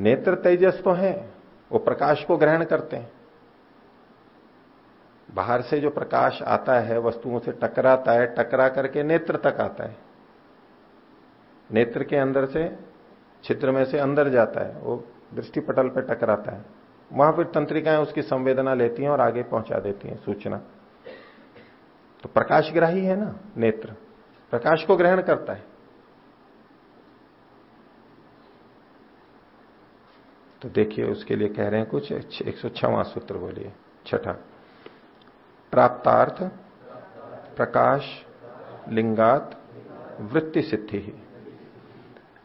नेत्र तेजस तो है, वो प्रकाश को ग्रहण करते हैं। बाहर से जो प्रकाश आता है, वस्तुओं से टकराता है, टकरा करके नेत्र तक आता है। नेत्र के अंदर से, छिद्र में से अंदर जाता है, वो दृष्टि पटल पर टकराता है। वहाँ फिर तंत्रिकाएँ उसकी संवेदना लेती हैं और आगे पहुँचा देती हैं सूचना। तो प्रकाश ग्राही है ना, नेत्र। प्रकाश को ग्रहण करता है। तो देखिए, उसके लिए कह रहे हैं कुछ, एक सौ छवा सूत्र बोलिए, छठा। प्राप्तार्थ, प्रकाश, लिंगात, वृत्ति सिद्धि। ही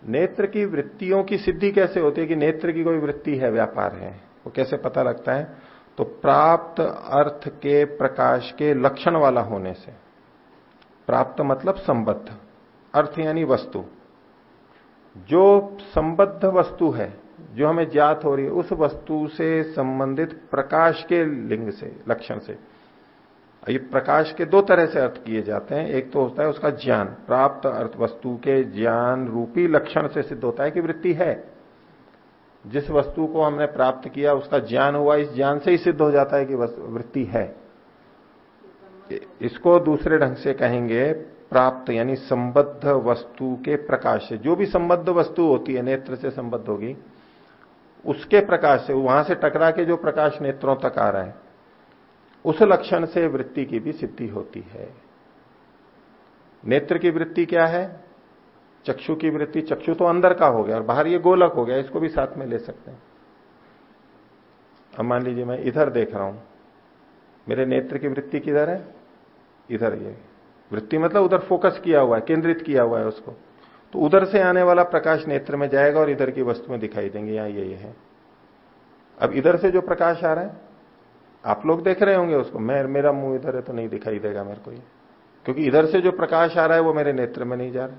नेत्र की वृत्तियों की सिद्धि कैसे होती है कि नेत्र की कोई वृत्ति है, व्यापार है? वो कैसे पता लगता है? तो प्राप्त अर्थ के प्रकाश के लक्षण वाला होने से। प्राप्त मतलब संबद्ध। अर्थ यानी वस्तु। जो संबद्ध वस्तु है, जो हमें ज्ञात हो रही है, उस वस्तु से संबंधित प्रकाश के लिंग से, लक्षण से। ये प्रकाश के दो तरह से अर्थ किए जाते हैं। एक तो होता है उसका ज्ञान। प्राप्त अर्थ वस्तु के ज्ञान रूपी लक्षण से सिद्ध होता है कि वृत्ति है। जिस वस्तु को हमने प्राप्त किया, उसका ज्ञान हुआ, इस ज्ञान से ही सिद्ध हो जाता है कि वृत्ति है। इसको दूसरे ढंग से कहेंगे, प्राप्त यानी संबद्ध वस्तु के प्रकाश से। जो भी संबद्ध वस्तु होती है, नेत्र से संबद्ध होगी, उसके प्रकाश से, वहाँ से टकरा के जो प्रकाश नेत्रों तक आ रहा है, उस लक्षण से वृत्ति की भी सिद्धि होती है। नेत्र की वृत्ति क्या है? चक्षु की वृत्ति चक्षु तो अंदर का हो गया और बाहर ये गोलक हो गया इसको भी साथ में ले सकते हैं। अब मान लीजिए मैं इधर देख रहा हूँ। मेरे नेत्र की वृत्ति किधर है? इधर ये। वृत्ति मतलब उधर फोकस किया हुआ है केंद्रित किया हुआ है उसको। तो उधर से आने वाला प्रकाश नेत्र में जाएगा और इधर की वस्तुएँ दिखाई देंगे यहाँ ये, ये है। अब इधर से जो प्रकाश आ रहा है आप लोग देख रहे होंगे उसको मैं मेरा मुँह इधर है तो नहीं दिखाई देगा मेरे को ये। क्योंकि इधर से जो प्रकाश आ रहा है वो मेरे नेत्र में नहीं जा रहा।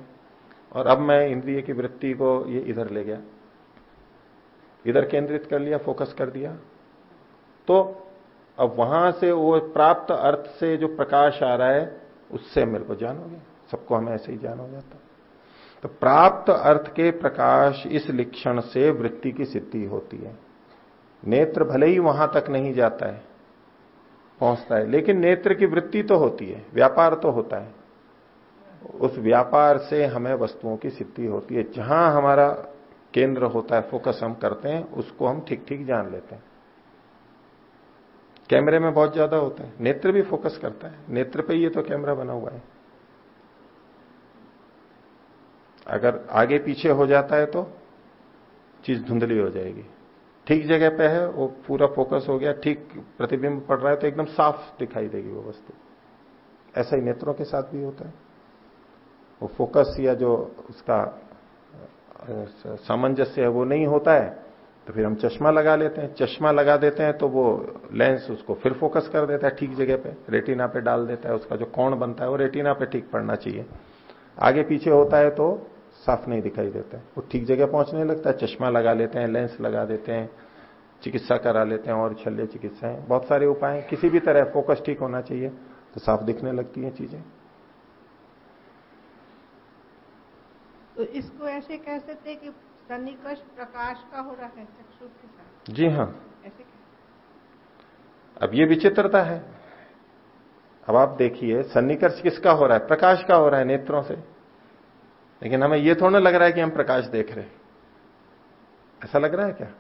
और अब मैं इंद्रिय की वृत्ति को ये इधर ले गया। इधर केंद्रित कर लिया, फोकस कर दिया। तो अब वहाँ से वो प्राप्त अर्थ से जो प्रकाश आ रहा है, उससे मेरे को जान हो गया। सबको हमें ऐसे ही जान हो जाता। तो प्राप्त अर्थ के प्रकाश इस लिक्षण से वृत्ति की सिद्धि होती है। नेत्र भले ही वहाँ तक नहीं जाता है, पहुँचता है, लेकिन नेत्र की वृत्ति तो होती है, व्यापार तो होता है। उस व्यापार से हमें वस्तुओं की सिद्धि होती है। जहाँ हमारा केंद्र होता है, फोकस हम करते हैं, उसको हम ठीक ठीक जान लेते हैं। कैमरे में बहुत ज़्यादा होता है। नेत्र भी फोकस करता है। नेत्र पे ये तो कैमरा बना हुआ है। अगर आगे पीछे हो जाता है तो चीज़ धुंधली हो जाएगी। ठीक जगह पे है, वो पूरा फोकस हो गया, ठीक प्रतिबिंब पड़ रहा है तो एकदम साफ़ दिखाई देगी वो वस्तु। ऐसा ही नेत्रों के साथ भी होता है। वो फोकस या जो उसका सामंजस्य है वो नहीं होता है तो फिर हम चश्मा लगा लेते हैं। चश्मा लगा देते हैं तो वो लेंस उसको फिर फोकस कर देता है ठीक जगह पे रेटिना पे डाल देता है, उसका जो कौन बनता है वो रेटिना पे ठीक पड़ना चाहिए। आगे पीछे होता है तो साफ़ नहीं दिखाई देता है, वो ठीक जगह पहुँचने लगता है। चश्मा लगा लेते हैं लेंस लगा देते हैं, चिकित्सा करा लेते हैं, और शल्य चिकित्साएँ बहुत सारे उपाय किसी भी तरह फोकस ठीक होना चाहिए तो साफ़ दिखने लगती हैं चीज़ें। तो इसको ऐसे कह सकते कि सन्निकर्ष प्रकाश का हो रहा है चक्षु के साथ? जी हाँ। ऐसे अब ये विचित्रता है। अब आप देखिए सन्निकर्ष किसका हो रहा है? प्रकाश का हो रहा है नेत्रों से। लेकिन हमें यह थोड़ा लग रहा है कि हम प्रकाश देख रहे ऐसा लग रहा है क्या?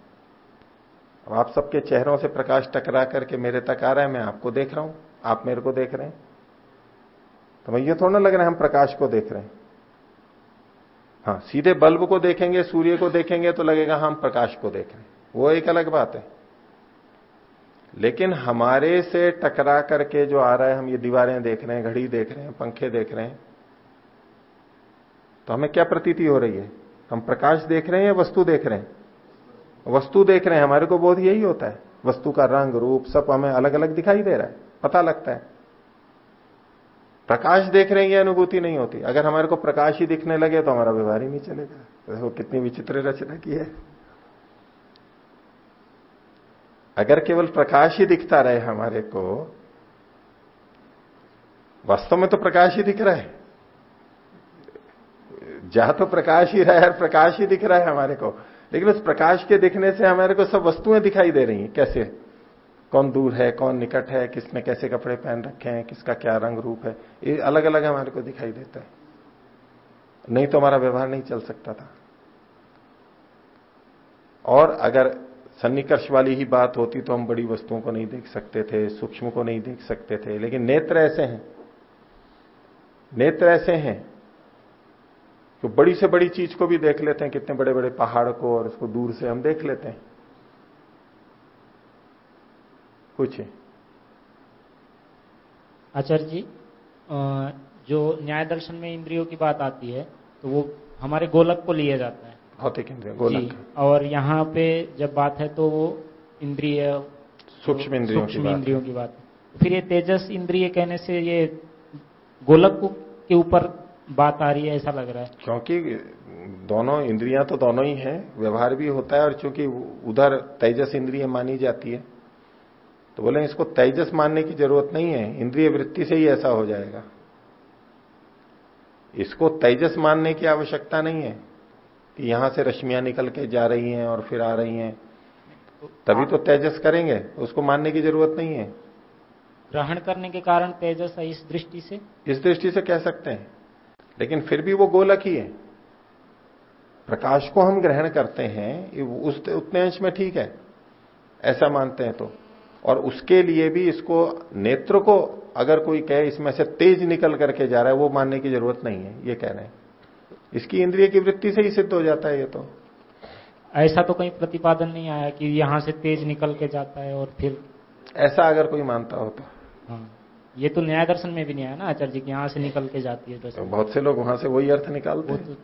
अब आप सबके चेहरों से प्रकाश टकरा करके मेरे तक आ रहा है मैं आपको देख रहा हूँ। आप मेरे को देख रहे हैं। तो मैं ये थोड़ा लग रहा है हम प्रकाश को देख रहे हैं। हाँ सीधे बल्ब को देखेंगे, सूर्य को देखेंगे तो लगेगा हम प्रकाश को देख। रहे हैं वो एक अलग बात है। लेकिन हमारे से टकरा करके जो आ रहा है, हम ये दीवारें देख रहे हैं, घड़ी देख रहे हैं, पंखे देख रहे हैं तो हमें क्या प्रतीति हो रही है? हम प्रकाश देख रहे हैं या वस्तु देख रहे हैं? वस्तु देख रहे हैं, हमारे को बोध यही होता है। वस्तु का रंग, रूप, सब हमें अलग अलग दिखाई दे रहा है, पता लगता है। प्रकाश देख रहे हैं ये अनुभूति नहीं होती। अगर हमारे को प्रकाश ही दिखने लगे तो हमारा व्यवहार ही नहीं चलेगा। देखो तो कितनी विचित्र रचना की है। अगर केवल प्रकाश ही दिखता रहे हमारे को, वास्तव में तो प्रकाश ही दिख रहा है। जहाँ तो प्रकाश ही रहा है प्रकाश ही दिख रहा है हमारे को। लेकिन उस प्रकाश के दिखने से हमारे को सब वस्तुएँ दिखाई दे रही हैं। कैसे? कौन दूर है, कौन निकट है, किसने कैसे कपड़े पहन रखे हैं, किसका क्या रंग रूप है, ये अलग अलग हमारे को दिखाई देता है। नहीं तो हमारा व्यवहार नहीं चल सकता था। और अगर सन्निकर्ष वाली ही बात होती तो हम बड़ी वस्तुओं को नहीं देख सकते थे, सूक्ष्म को नहीं देख सकते थे, लेकिन नेत्र ऐसे हैं। नेत्र ऐसे हैं तो बड़ी से बड़ी चीज़ को भी देख लेते हैं, कितने बड़े बड़े पहाड़ को और उसको दूर से हम देख लेते हैं। कुछ आचार्य जी जो न्याय दर्शन में इंद्रियों की बात आती है तो वो हमारे गोलक को लिया जाता है। भौतिक इंद्रिय गोलक। और यहाँ पे जब बात है तो वो इंद्रिय सूक्ष्म इंद्रियों सूक्ष्म इंद्रियों की बात फिर ये तेजस इंद्रिय कहने से ये गोलक के ऊपर बात आ रही है ऐसा लग रहा है। क्योंकि दोनों इंद्रियाँ तो दोनों ही हैं व्यवहार भी होता है और चूँकि उधर तेजस इंद्रिय मानी जाती है। तो बोले इसको तेजस मानने की ज़रूरत नहीं है इंद्रिय वृत्ति से ही ऐसा हो जाएगा। इसको तेजस मानने की आवश्यकता नहीं है कि यहाँ से रश्मियाँ निकल के जा रही हैं और फिर आ रही हैं। तभी तो तेजस करेंगे उसको मानने की ज़रूरत नहीं है। ग्रहण करने के कारण तेजस है इस दृष्टि से? इस दृष्टि से कह सकते हैं। लेकिन फिर भी वो गोलक ही है। प्रकाश को हम ग्रहण करते हैं उस उतने अंश में ठीक है। ऐसा मानते हैं तो। और उसके लिए भी इसको नेत्र को अगर कोई कहे इसमें से तेज निकल करके जा रहा है वो मानने की ज़रूरत नहीं है ये कह रहे हैं। इसकी इंद्रिय की वृत्ति से ही सिद्ध हो जाता है ये तो। ऐसा तो कहीं प्रतिपादन नहीं आया कि यहाँ से तेज निकल के जाता है और फिर ऐसा अगर कोई मानता हो तो। हाँ। ये तो न्याय दर्शन में भी नहीं आया ना आचार्य जी की यहाँ से निकल के जाती है तो बहुत से लोग वहाँ से वही अर्थ निकालते हैं। तो...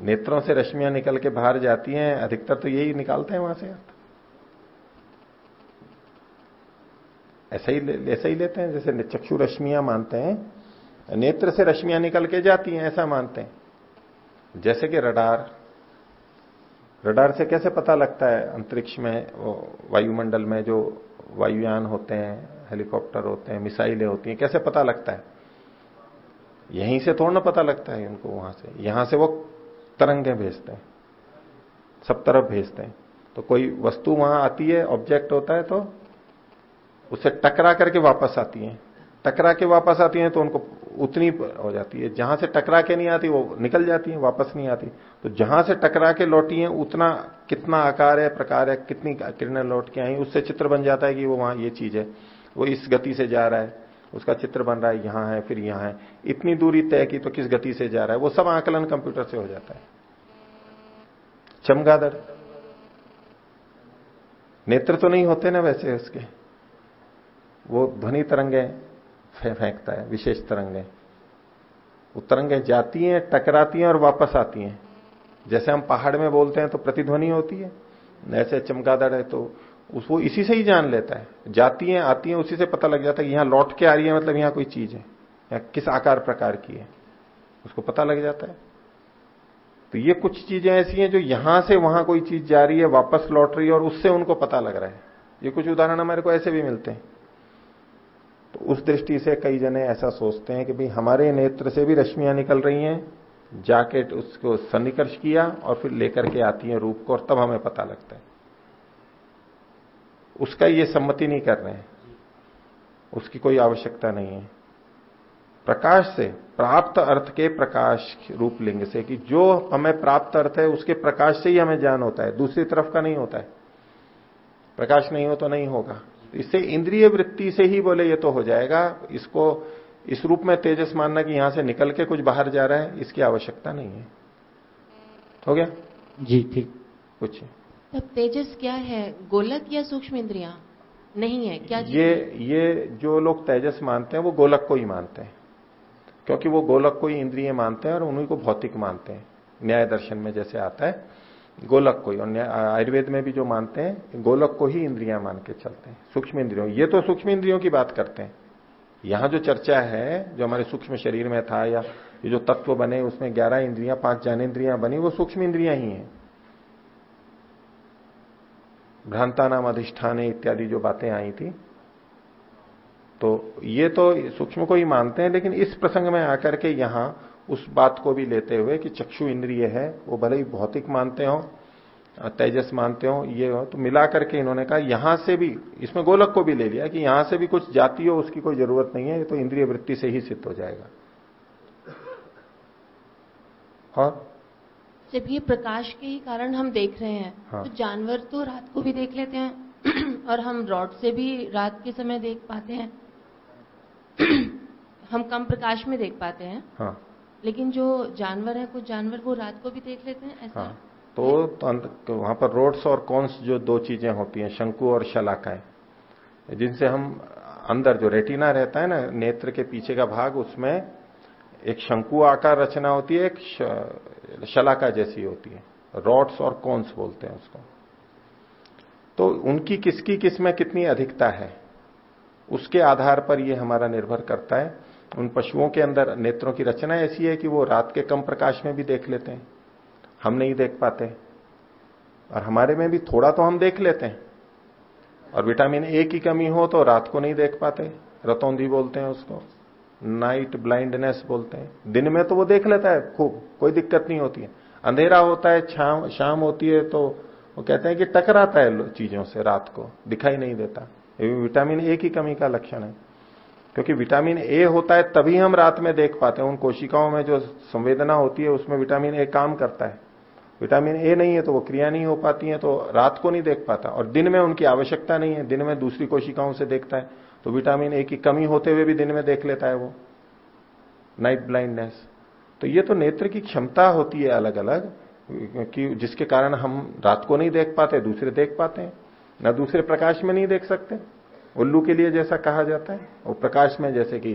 नेत्रों से रश्मियाँ निकल के बाहर जाती हैं अधिकतर तो यही निकालते हैं वहाँ से अर्थ। ऐसा ही ऐसा ही लेते हैं, जैसे चक्षु रश्मियाँ मानते हैं, नेत्र से रश्मियाँ निकल के जाती हैं, ऐसा मानते हैं। जैसे कि रडार रडार से कैसे पता लगता है अंतरिक्ष में वायुमंडल में जो वायुयान होते हैं, हेलीकॉप्टर होते हैं, मिसाइलें होती हैं, कैसे पता लगता है? यहीं से थोड़ा ना पता लगता है उनको वहाँ से। यहाँ से वो तरंगे भेजते हैं, सब तरफ़ भेजते हैं। तो कोई वस्तु वहाँ आती है ऑब्जेक्ट होता है तो उससे टकरा करके वापस आती है। टकरा के वापस आती हैं तो उनको उतनी हो जाती है। जहाँ से टकरा के नहीं आती, वो निकल जाती है, वापस नहीं आती। तो जहाँ से टकरा के लौटी है, उतना कितना आकार है, प्रकार है, कितनी किरणें लौट के आई, उससे चित्र बन जाता है कि वो वहाँ ये चीज़ है। वो इस गति से जा रहा है, उसका चित्र बन रहा है, यहाँ है, फिर यहाँ है। इतनी दूरी तय की तो किस गति से जा रहा है? वो सब आकलन कंप्यूटर से हो जाता है। चमगादड़। नेत्र तो नहीं होते ना वैसे उसके। वो ध्वनि तरंगे फेंकता है, विशेष तरंगे। वो तरंगे जाती हैं, टकराती हैं और वापस आती हैं। जैसे हम पहाड़ में बोलते हैं तो प्रतिध्वनि होती है, ऐसे चमकादड़ है तो उसको इसी से ही जान लेता है। जाती हैं, आती हैं, उसी से पता लग जाता है कि यहाँ लौट के आ रही है मतलब यहाँ कोई चीज़ है, या किस आकार प्रकार की है। उसको पता लग जाता है। तो ये कुछ चीज़ें ऐसी हैं जो यहाँ से वहाँ कोई चीज़ जा रही है, वापस लौट रही है और उससे उनको पता लग रहा है। ये कुछ उदाहरण हमारे को ऐसे भी मिलते हैं। तो उस दृष्टि से कई जने ऐसा सोचते हैं कि भाई हमारे नेत्र से भी रश्मियाँ निकल रही हैं, जाकेट उसको सन्निकर्ष किया और फिर लेकर के आती है रूप को और तब हमें पता लगता है। उसका ये सम्मति नहीं कर रहे हैं। उसकी कोई आवश्यकता नहीं है। प्रकाश से, प्राप्त अर्थ के प्रकाश रूप लिंग से कि जो हमें प्राप्त अर्थ है, उसके प्रकाश से ही हमें ज्ञान होता है, दूसरी तरफ़ का नहीं होता है। प्रकाश नहीं हो तो नहीं होगा। इससे इंद्रिय वृत्ति से ही बोले ये तो हो जाएगा। इसको इस रूप में तेजस मानना कि यहाँ से निकल के कुछ बाहर जा रहा है इसकी आवश्यकता नहीं है। हो गया? जी ठीक। कुछ। तब तेजस क्या है? गोलक या सूक्ष्म इंद्रिया? नहीं है क्या ये ये जो लोग तेजस मानते हैं वो गोलक को ही मानते हैं। क्योंकि वो गोलक को ही इंद्रिय मानते हैं और उन्हीं को भौतिक मानते हैं। न्याय दर्शन में जैसे आता है गोलक को ही आयुर्वेद में भी जो मानते हैं, गोलक को ही इंद्रियाँ मान के चलते हैं, सूक्ष्म इंद्रियों। ये तो सूक्ष्म इंद्रियों की बात करते हैं। यहाँ जो चर्चा है, जो हमारे सूक्ष्म शरीर में था, या ये जो तत्व बने, उसमें ग्यारह इंद्रियाँ, पाँच ज्ञानेन्द्रियाँ बनी, वो सूक्ष्म इंद्रियाँ ही हैं। भ्रांता नाम अधिष्ठान इत्यादि जो बातें आई थी। तो ये तो सूक्ष्म को ही मानते हैं, लेकिन इस प्रसंग में आकर के यहाँ उस बात को भी लेते हुए कि चक्षु इंद्रिय है वो भले ही भौतिक मानते हो तेजस मानते हो ये हो तो मिला करके इन्होंने कहा यहाँ से भी इसमें गोलक को भी ले लिया कि यहाँ से भी कुछ जाती हो उसकी कोई ज़रूरत नहीं है ये तो इंद्रिय वृत्ति से ही सिद्ध हो जाएगा और जब ये प्रकाश के ही कारण हम देख रहे हैं हाँ। तो जानवर तो रात को भी देख लेते हैं और हम रॉड से भी रात के समय देख पाते हैं हम कम प्रकाश में देख पाते हैं हाँ। लेकिन जो जानवर है कुछ जानवर वो रात को भी देख लेते हैं ऐसा? हाँ। तो, वहाँ पर रोड्स और कॉन्स जो दो चीज़ें होती हैं शंकु और शलाकाएँ जिनसे हम अंदर जो रेटिना रहता है ना नेत्र के पीछे का भाग उसमें एक शंकु आकार रचना होती है एक शलाका जैसी होती है। रॉड्स और कॉन्स बोलते हैं उसको। तो उनकी किसकी किसमें कितनी अधिकता है उसके आधार पर यह हमारा निर्भर करता है। उन पशुओं के अंदर नेत्रों की रचना ऐसी है कि वो रात के कम प्रकाश में भी देख लेते हैं। हम नहीं देख पाते। और हमारे में भी थोड़ा तो हम देख लेते हैं। और विटामिन ए की कमी हो तो रात को नहीं देख पाते। रतौंधी बोलते हैं उसको। नाइट ब्लाइंडनेस बोलते हैं। दिन में तो वो देख लेता है खूब। कोई दिक्कत नहीं होती है। अंधेरा होता है शाम शाम होती है तो वो कहते हैं कि टकराता है चीज़ों से रात को। दिखाई नहीं देता। ये विटामिन ए की कमी का लक्षण है। क्योंकि विटामिन ए होता है, तभी हम रात में देख पाते हैं। उन कोशिकाओं में जो संवेदना होती है, उसमें विटामिन ए काम करता है। विटामिन ए नहीं है तो वो क्रिया नहीं हो पाती है तो रात को नहीं देख पाता। और दिन में उनकी आवश्यकता नहीं है, दिन में दूसरी कोशिकाओं से देखता है तो विटामिन ए की कमी होते हुए भी दिन में देख लेता है वो। Night blindness. तो ये तो नेत्र की क्षमता होती है अलग अलग कि जिसके कारण हम रात को नहीं देख पाते, दूसरे देख पाते हैं, ना दूसरे प्रकाश में नहीं देख सकते। उल्लू के लिए जैसा कहा जाता है वो प्रकाश में जैसे कि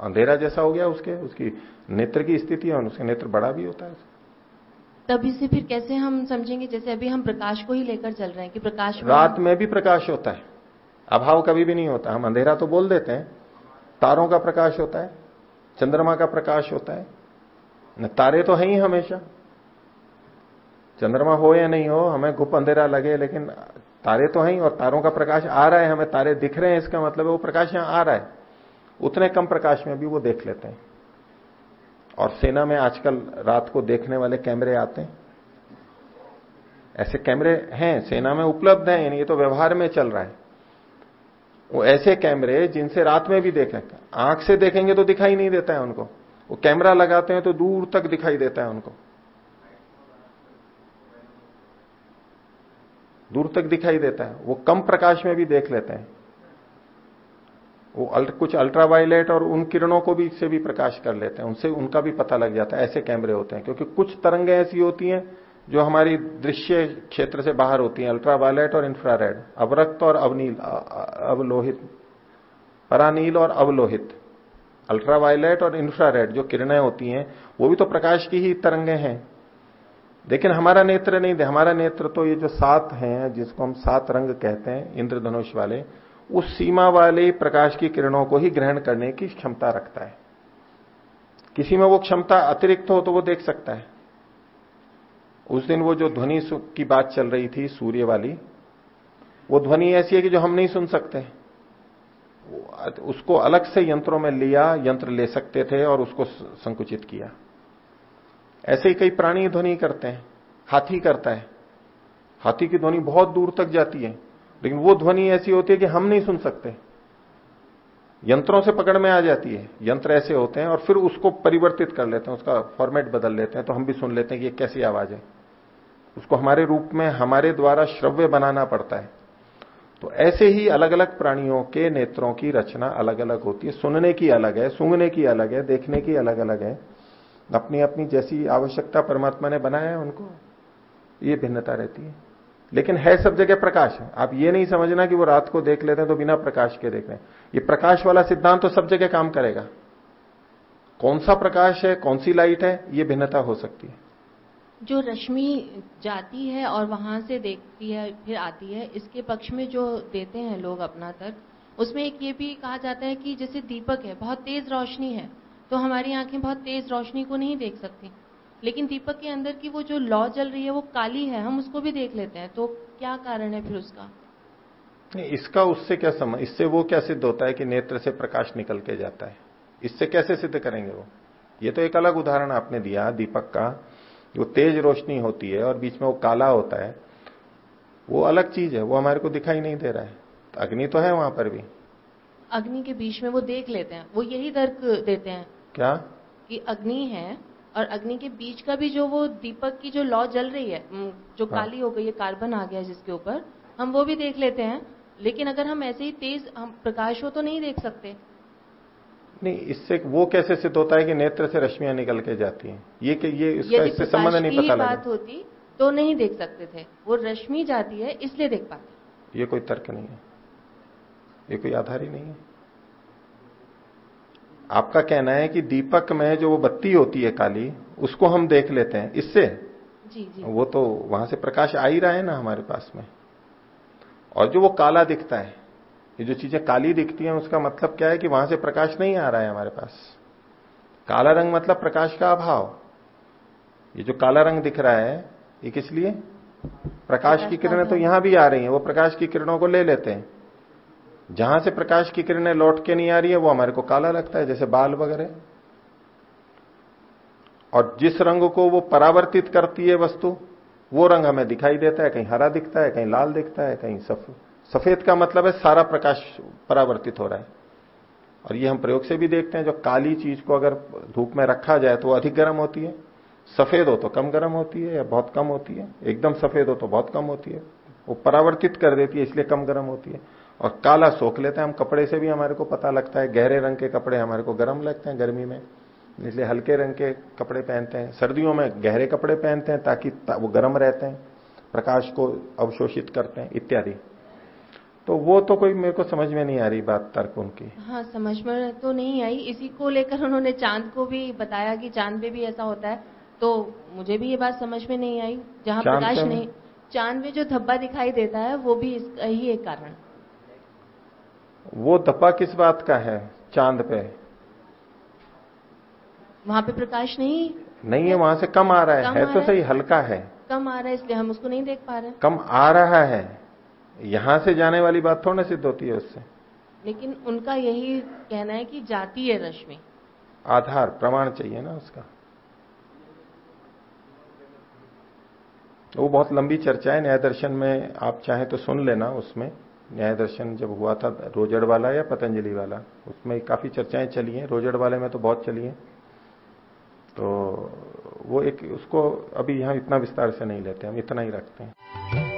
अंधेरा जैसा हो गया उसके उसकी नेत्र की स्थिति है उसके नेत्र बड़ा भी होता है। तभी से फिर कैसे हम समझेंगे? जैसे अभी हम प्रकाश को ही लेकर चल रहे हैं कि प्रकाश रात में भी प्रकाश होता है। अभाव कभी भी नहीं होता। हम अंधेरा तो बोल देते हैं। तारों का प्रकाश होता है। चंद्रमा का प्रकाश होता है। न तारे तो है ही हमेशा। चंद्रमा हो या नहीं हो हमें गुप अंधेरा लगे लेकिन तारे तो हैं और तारों का प्रकाश आ रहा है, हमें तारे दिख रहे हैं, इसका मतलब है वो प्रकाश यहाँ आ रहा है। उतने कम प्रकाश में भी वो देख लेते हैं। और सेना में आजकल रात को देखने वाले कैमरे आते हैं। ऐसे कैमरे हैं, सेना में उपलब्ध हैं ये तो व्यवहार में चल रहा है। वो ऐसे कैमरे जिनसे रात में भी देखें, आँख से देखेंगे तो दिखाई नहीं देता है उनको। वो कैमरा लगाते हैं तो दूर तक दिखाई देता है उनको। दूर तक दिखाई देता है। वो कम प्रकाश में भी देख लेते हैं। वो अल्ट, कुछ अल्ट्रावायलेट और उन किरणों को भी से भी प्रकाश कर लेते हैं। उनसे उनका भी पता लग जाता है ऐसे कैमरे होते हैं। क्योंकि कुछ तरंगें ऐसी होती हैं जो हमारी दृश्य क्षेत्र से बाहर होती हैं अल्ट्रावायलेट और इंफ्रारेड अवरक्त और अवनील अवलोहित परानील और अवलोहित। अल्ट्रावायलेट और इंफ्रारेड जो किरणें होती हैं वो भी तो प्रकाश की ही तरंगे हैं। लेकिन हमारा नेत्र नहीं, दे हमारा नेत्र तो ये जो सात हैं, जिसको हम सात रंग कहते हैं, इंद्रधनुष वाले, उस सीमा वाले प्रकाश की किरणों को ही ग्रहण करने की क्षमता रखता है। किसी में वो क्षमता अतिरिक्त हो तो वो देख सकता है। उस दिन वो जो ध्वनि की बात चल रही थी, सूर्य वाली, वो ध्वनि ऐसी है कि जो हम नहीं सुन सकते। उसको अलग से यंत्रों में लिया, यंत्र ले सकते थे और उसको संकुचित किया। ऐसे ही कई प्राणी ध्वनि करते हैं, हाथी करता है। हाथी की ध्वनि बहुत दूर तक जाती है, लेकिन वो ध्वनि ऐसी होती है कि हम नहीं सुन सकते। यंत्रों से पकड़ में आ जाती है, यंत्र ऐसे होते हैं और फिर उसको परिवर्तित कर लेते हैं, उसका फॉर्मेट बदल लेते हैं तो हम भी सुन लेते हैं कि ये कैसी आवाज़ है। उसको हमारे रूप में, हमारे द्वारा श्रव्य बनाना पड़ता है। तो ऐसे ही अलग अलग प्राणियों के नेत्रों की रचना अलग अलग होती है। सुनने की अलग है, सूंघने की अलग है, देखने की अलग अलग है। अपनी अपनी जैसी आवश्यकता परमात्मा ने बनाया है उनको, ये भिन्नता रहती है। लेकिन है सब जगह प्रकाश। है आप ये नहीं समझना कि वो रात को देख लेते हैं तो बिना प्रकाश के देख रहे हैं। ये प्रकाश वाला सिद्धांत तो सब जगह काम करेगा। कौन सा प्रकाश है, कौन सी लाइट है, ये भिन्नता हो सकती है। जो रश्मि जाती है और वहाँ से देखती है, फिर आती है, इसके पक्ष में जो देते हैं लोग अपना तर्क, उसमें एक ये भी कहा जाता है कि जैसे दीपक है, बहुत तेज रोशनी है। तो हमारी आँखें बहुत तेज रोशनी को नहीं देख सकती। लेकिन दीपक के अंदर की वो जो लौ जल रही है वो काली है हम उसको भी देख लेते हैं। तो क्या कारण है फिर उसका? नहीं इसका उससे क्या समझ इससे वो क्या सिद्ध होता है कि नेत्र से प्रकाश निकल के जाता है? इससे कैसे सिद्ध करेंगे वो? ये तो एक अलग उदाहरण आपने दिया दीपक का। जो तेज रोशनी होती है और बीच में वो काला होता है। वो अलग चीज़ है वो हमारे को दिखाई नहीं दे रहा है। तो अग्नि तो है वहाँ पर भी। अग्नि के बीच में वो देख लेते हैं वो यही तर्क देते हैं। क्या? कि अग्नि है और अग्नि के बीच का भी जो वो दीपक की जो लौ जल रही है जो हाँ। काली हो गई है कार्बन आ गया जिसके ऊपर हम वो भी देख लेते हैं। लेकिन अगर हम ऐसे ही तेज हम प्रकाश हो तो नहीं देख सकते। नहीं इससे वो कैसे सिद्ध होता है कि नेत्र से रश्मियाँ निकल के जाती हैं? ये कि ये इसका इससे संबंध नहीं पता बात होती तो नहीं देख सकते थे। वो रश्मि जाती है इसलिए देख पाते। ये कोई तर्क नहीं है। ये कोई आधार ही नहीं है। आपका कहना है कि दीपक में जो वो बत्ती होती है काली उसको हम देख लेते हैं। इससे? जी जी। वो तो वहाँ से प्रकाश आ ही रहा है ना हमारे पास में। और जो वो काला दिखता है ये जो चीज़ें काली दिखती हैं उसका मतलब क्या है कि वहाँ से प्रकाश नहीं आ रहा है हमारे पास। काला रंग मतलब प्रकाश का अभाव। ये जो काला रंग दिख रहा है ये किस लिए? प्रकाश की किरणें तो यहाँ भी आ रही हैं वो प्रकाश की किरणों को ले लेते हैं। जहाँ से प्रकाश की किरणें लौट के नहीं आ रही है वो हमारे को काला लगता है जैसे बाल वगैरह। और जिस रंग को वो परावर्तित करती है वस्तु वो रंग हमें दिखाई देता है कहीं हरा दिखता है कहीं लाल दिखता है कहीं सफ, सफ़ेद का मतलब है सारा प्रकाश परावर्तित हो रहा है। और ये हम प्रयोग से भी देखते हैं जो काली चीज़ को अगर धूप में रखा जाए तो वो अधिक गर्म होती है सफ़ेद हो तो कम गर्म होती है या बहुत कम होती है एकदम सफ़ेद हो तो बहुत कम होती है वो परावर्तित कर देती है इसलिए कम गर्म होती है। और काला सोख लेते हैं हम कपड़े से भी हमारे को पता लगता है गहरे रंग के कपड़े हमारे को गर्म लगते हैं गर्मी में इसलिए हल्के रंग के कपड़े पहनते हैं सर्दियों में गहरे कपड़े पहनते हैं ताकि वो गर्म रहते हैं प्रकाश को अवशोषित करते हैं इत्यादि। तो वो तो कोई मेरे को समझ में नहीं आ रही बात तर्क उनकी। हाँ समझ में तो नहीं आई। इसी को लेकर उन्होंने चाँद को भी बताया कि चाँद में भी ऐसा होता है तो मुझे भी ये बात समझ में नहीं आई जहाँ प्रकाश नहीं चाँद में जो धब्बा दिखाई देता है वो भी इसका ही एक कारण। वो धब्बा किस बात का है? चाँद पे। वहाँ पे प्रकाश नहीं? नहीं है वहाँ से कम आ रहा है, है तो सही हल्का है। कम आ रहा है इसलिए हम उसको नहीं देख पा रहे। कम आ रहा है। यहाँ से जाने वाली बात थोड़ा सिद्ध होती है उससे। लेकिन उनका यही कहना है कि जाती है रश्मि आधार प्रमाण चाहिए ना उसका। वो बहुत लंबी चर्चा है न्याय दर्शन में आप चाहें तो सुन लेना उसमें। न्याय दर्शन जब हुआ था, रोजड़ वाला या पतंजलि वाला, उसमें काफ़ी चर्चाएँ चली हैं। रोजड़ वाले में तो बहुत चली हैं। तो वो एक, उसको अभी यहाँ इतना विस्तार से नहीं लेते, हम इतना ही रखते हैं।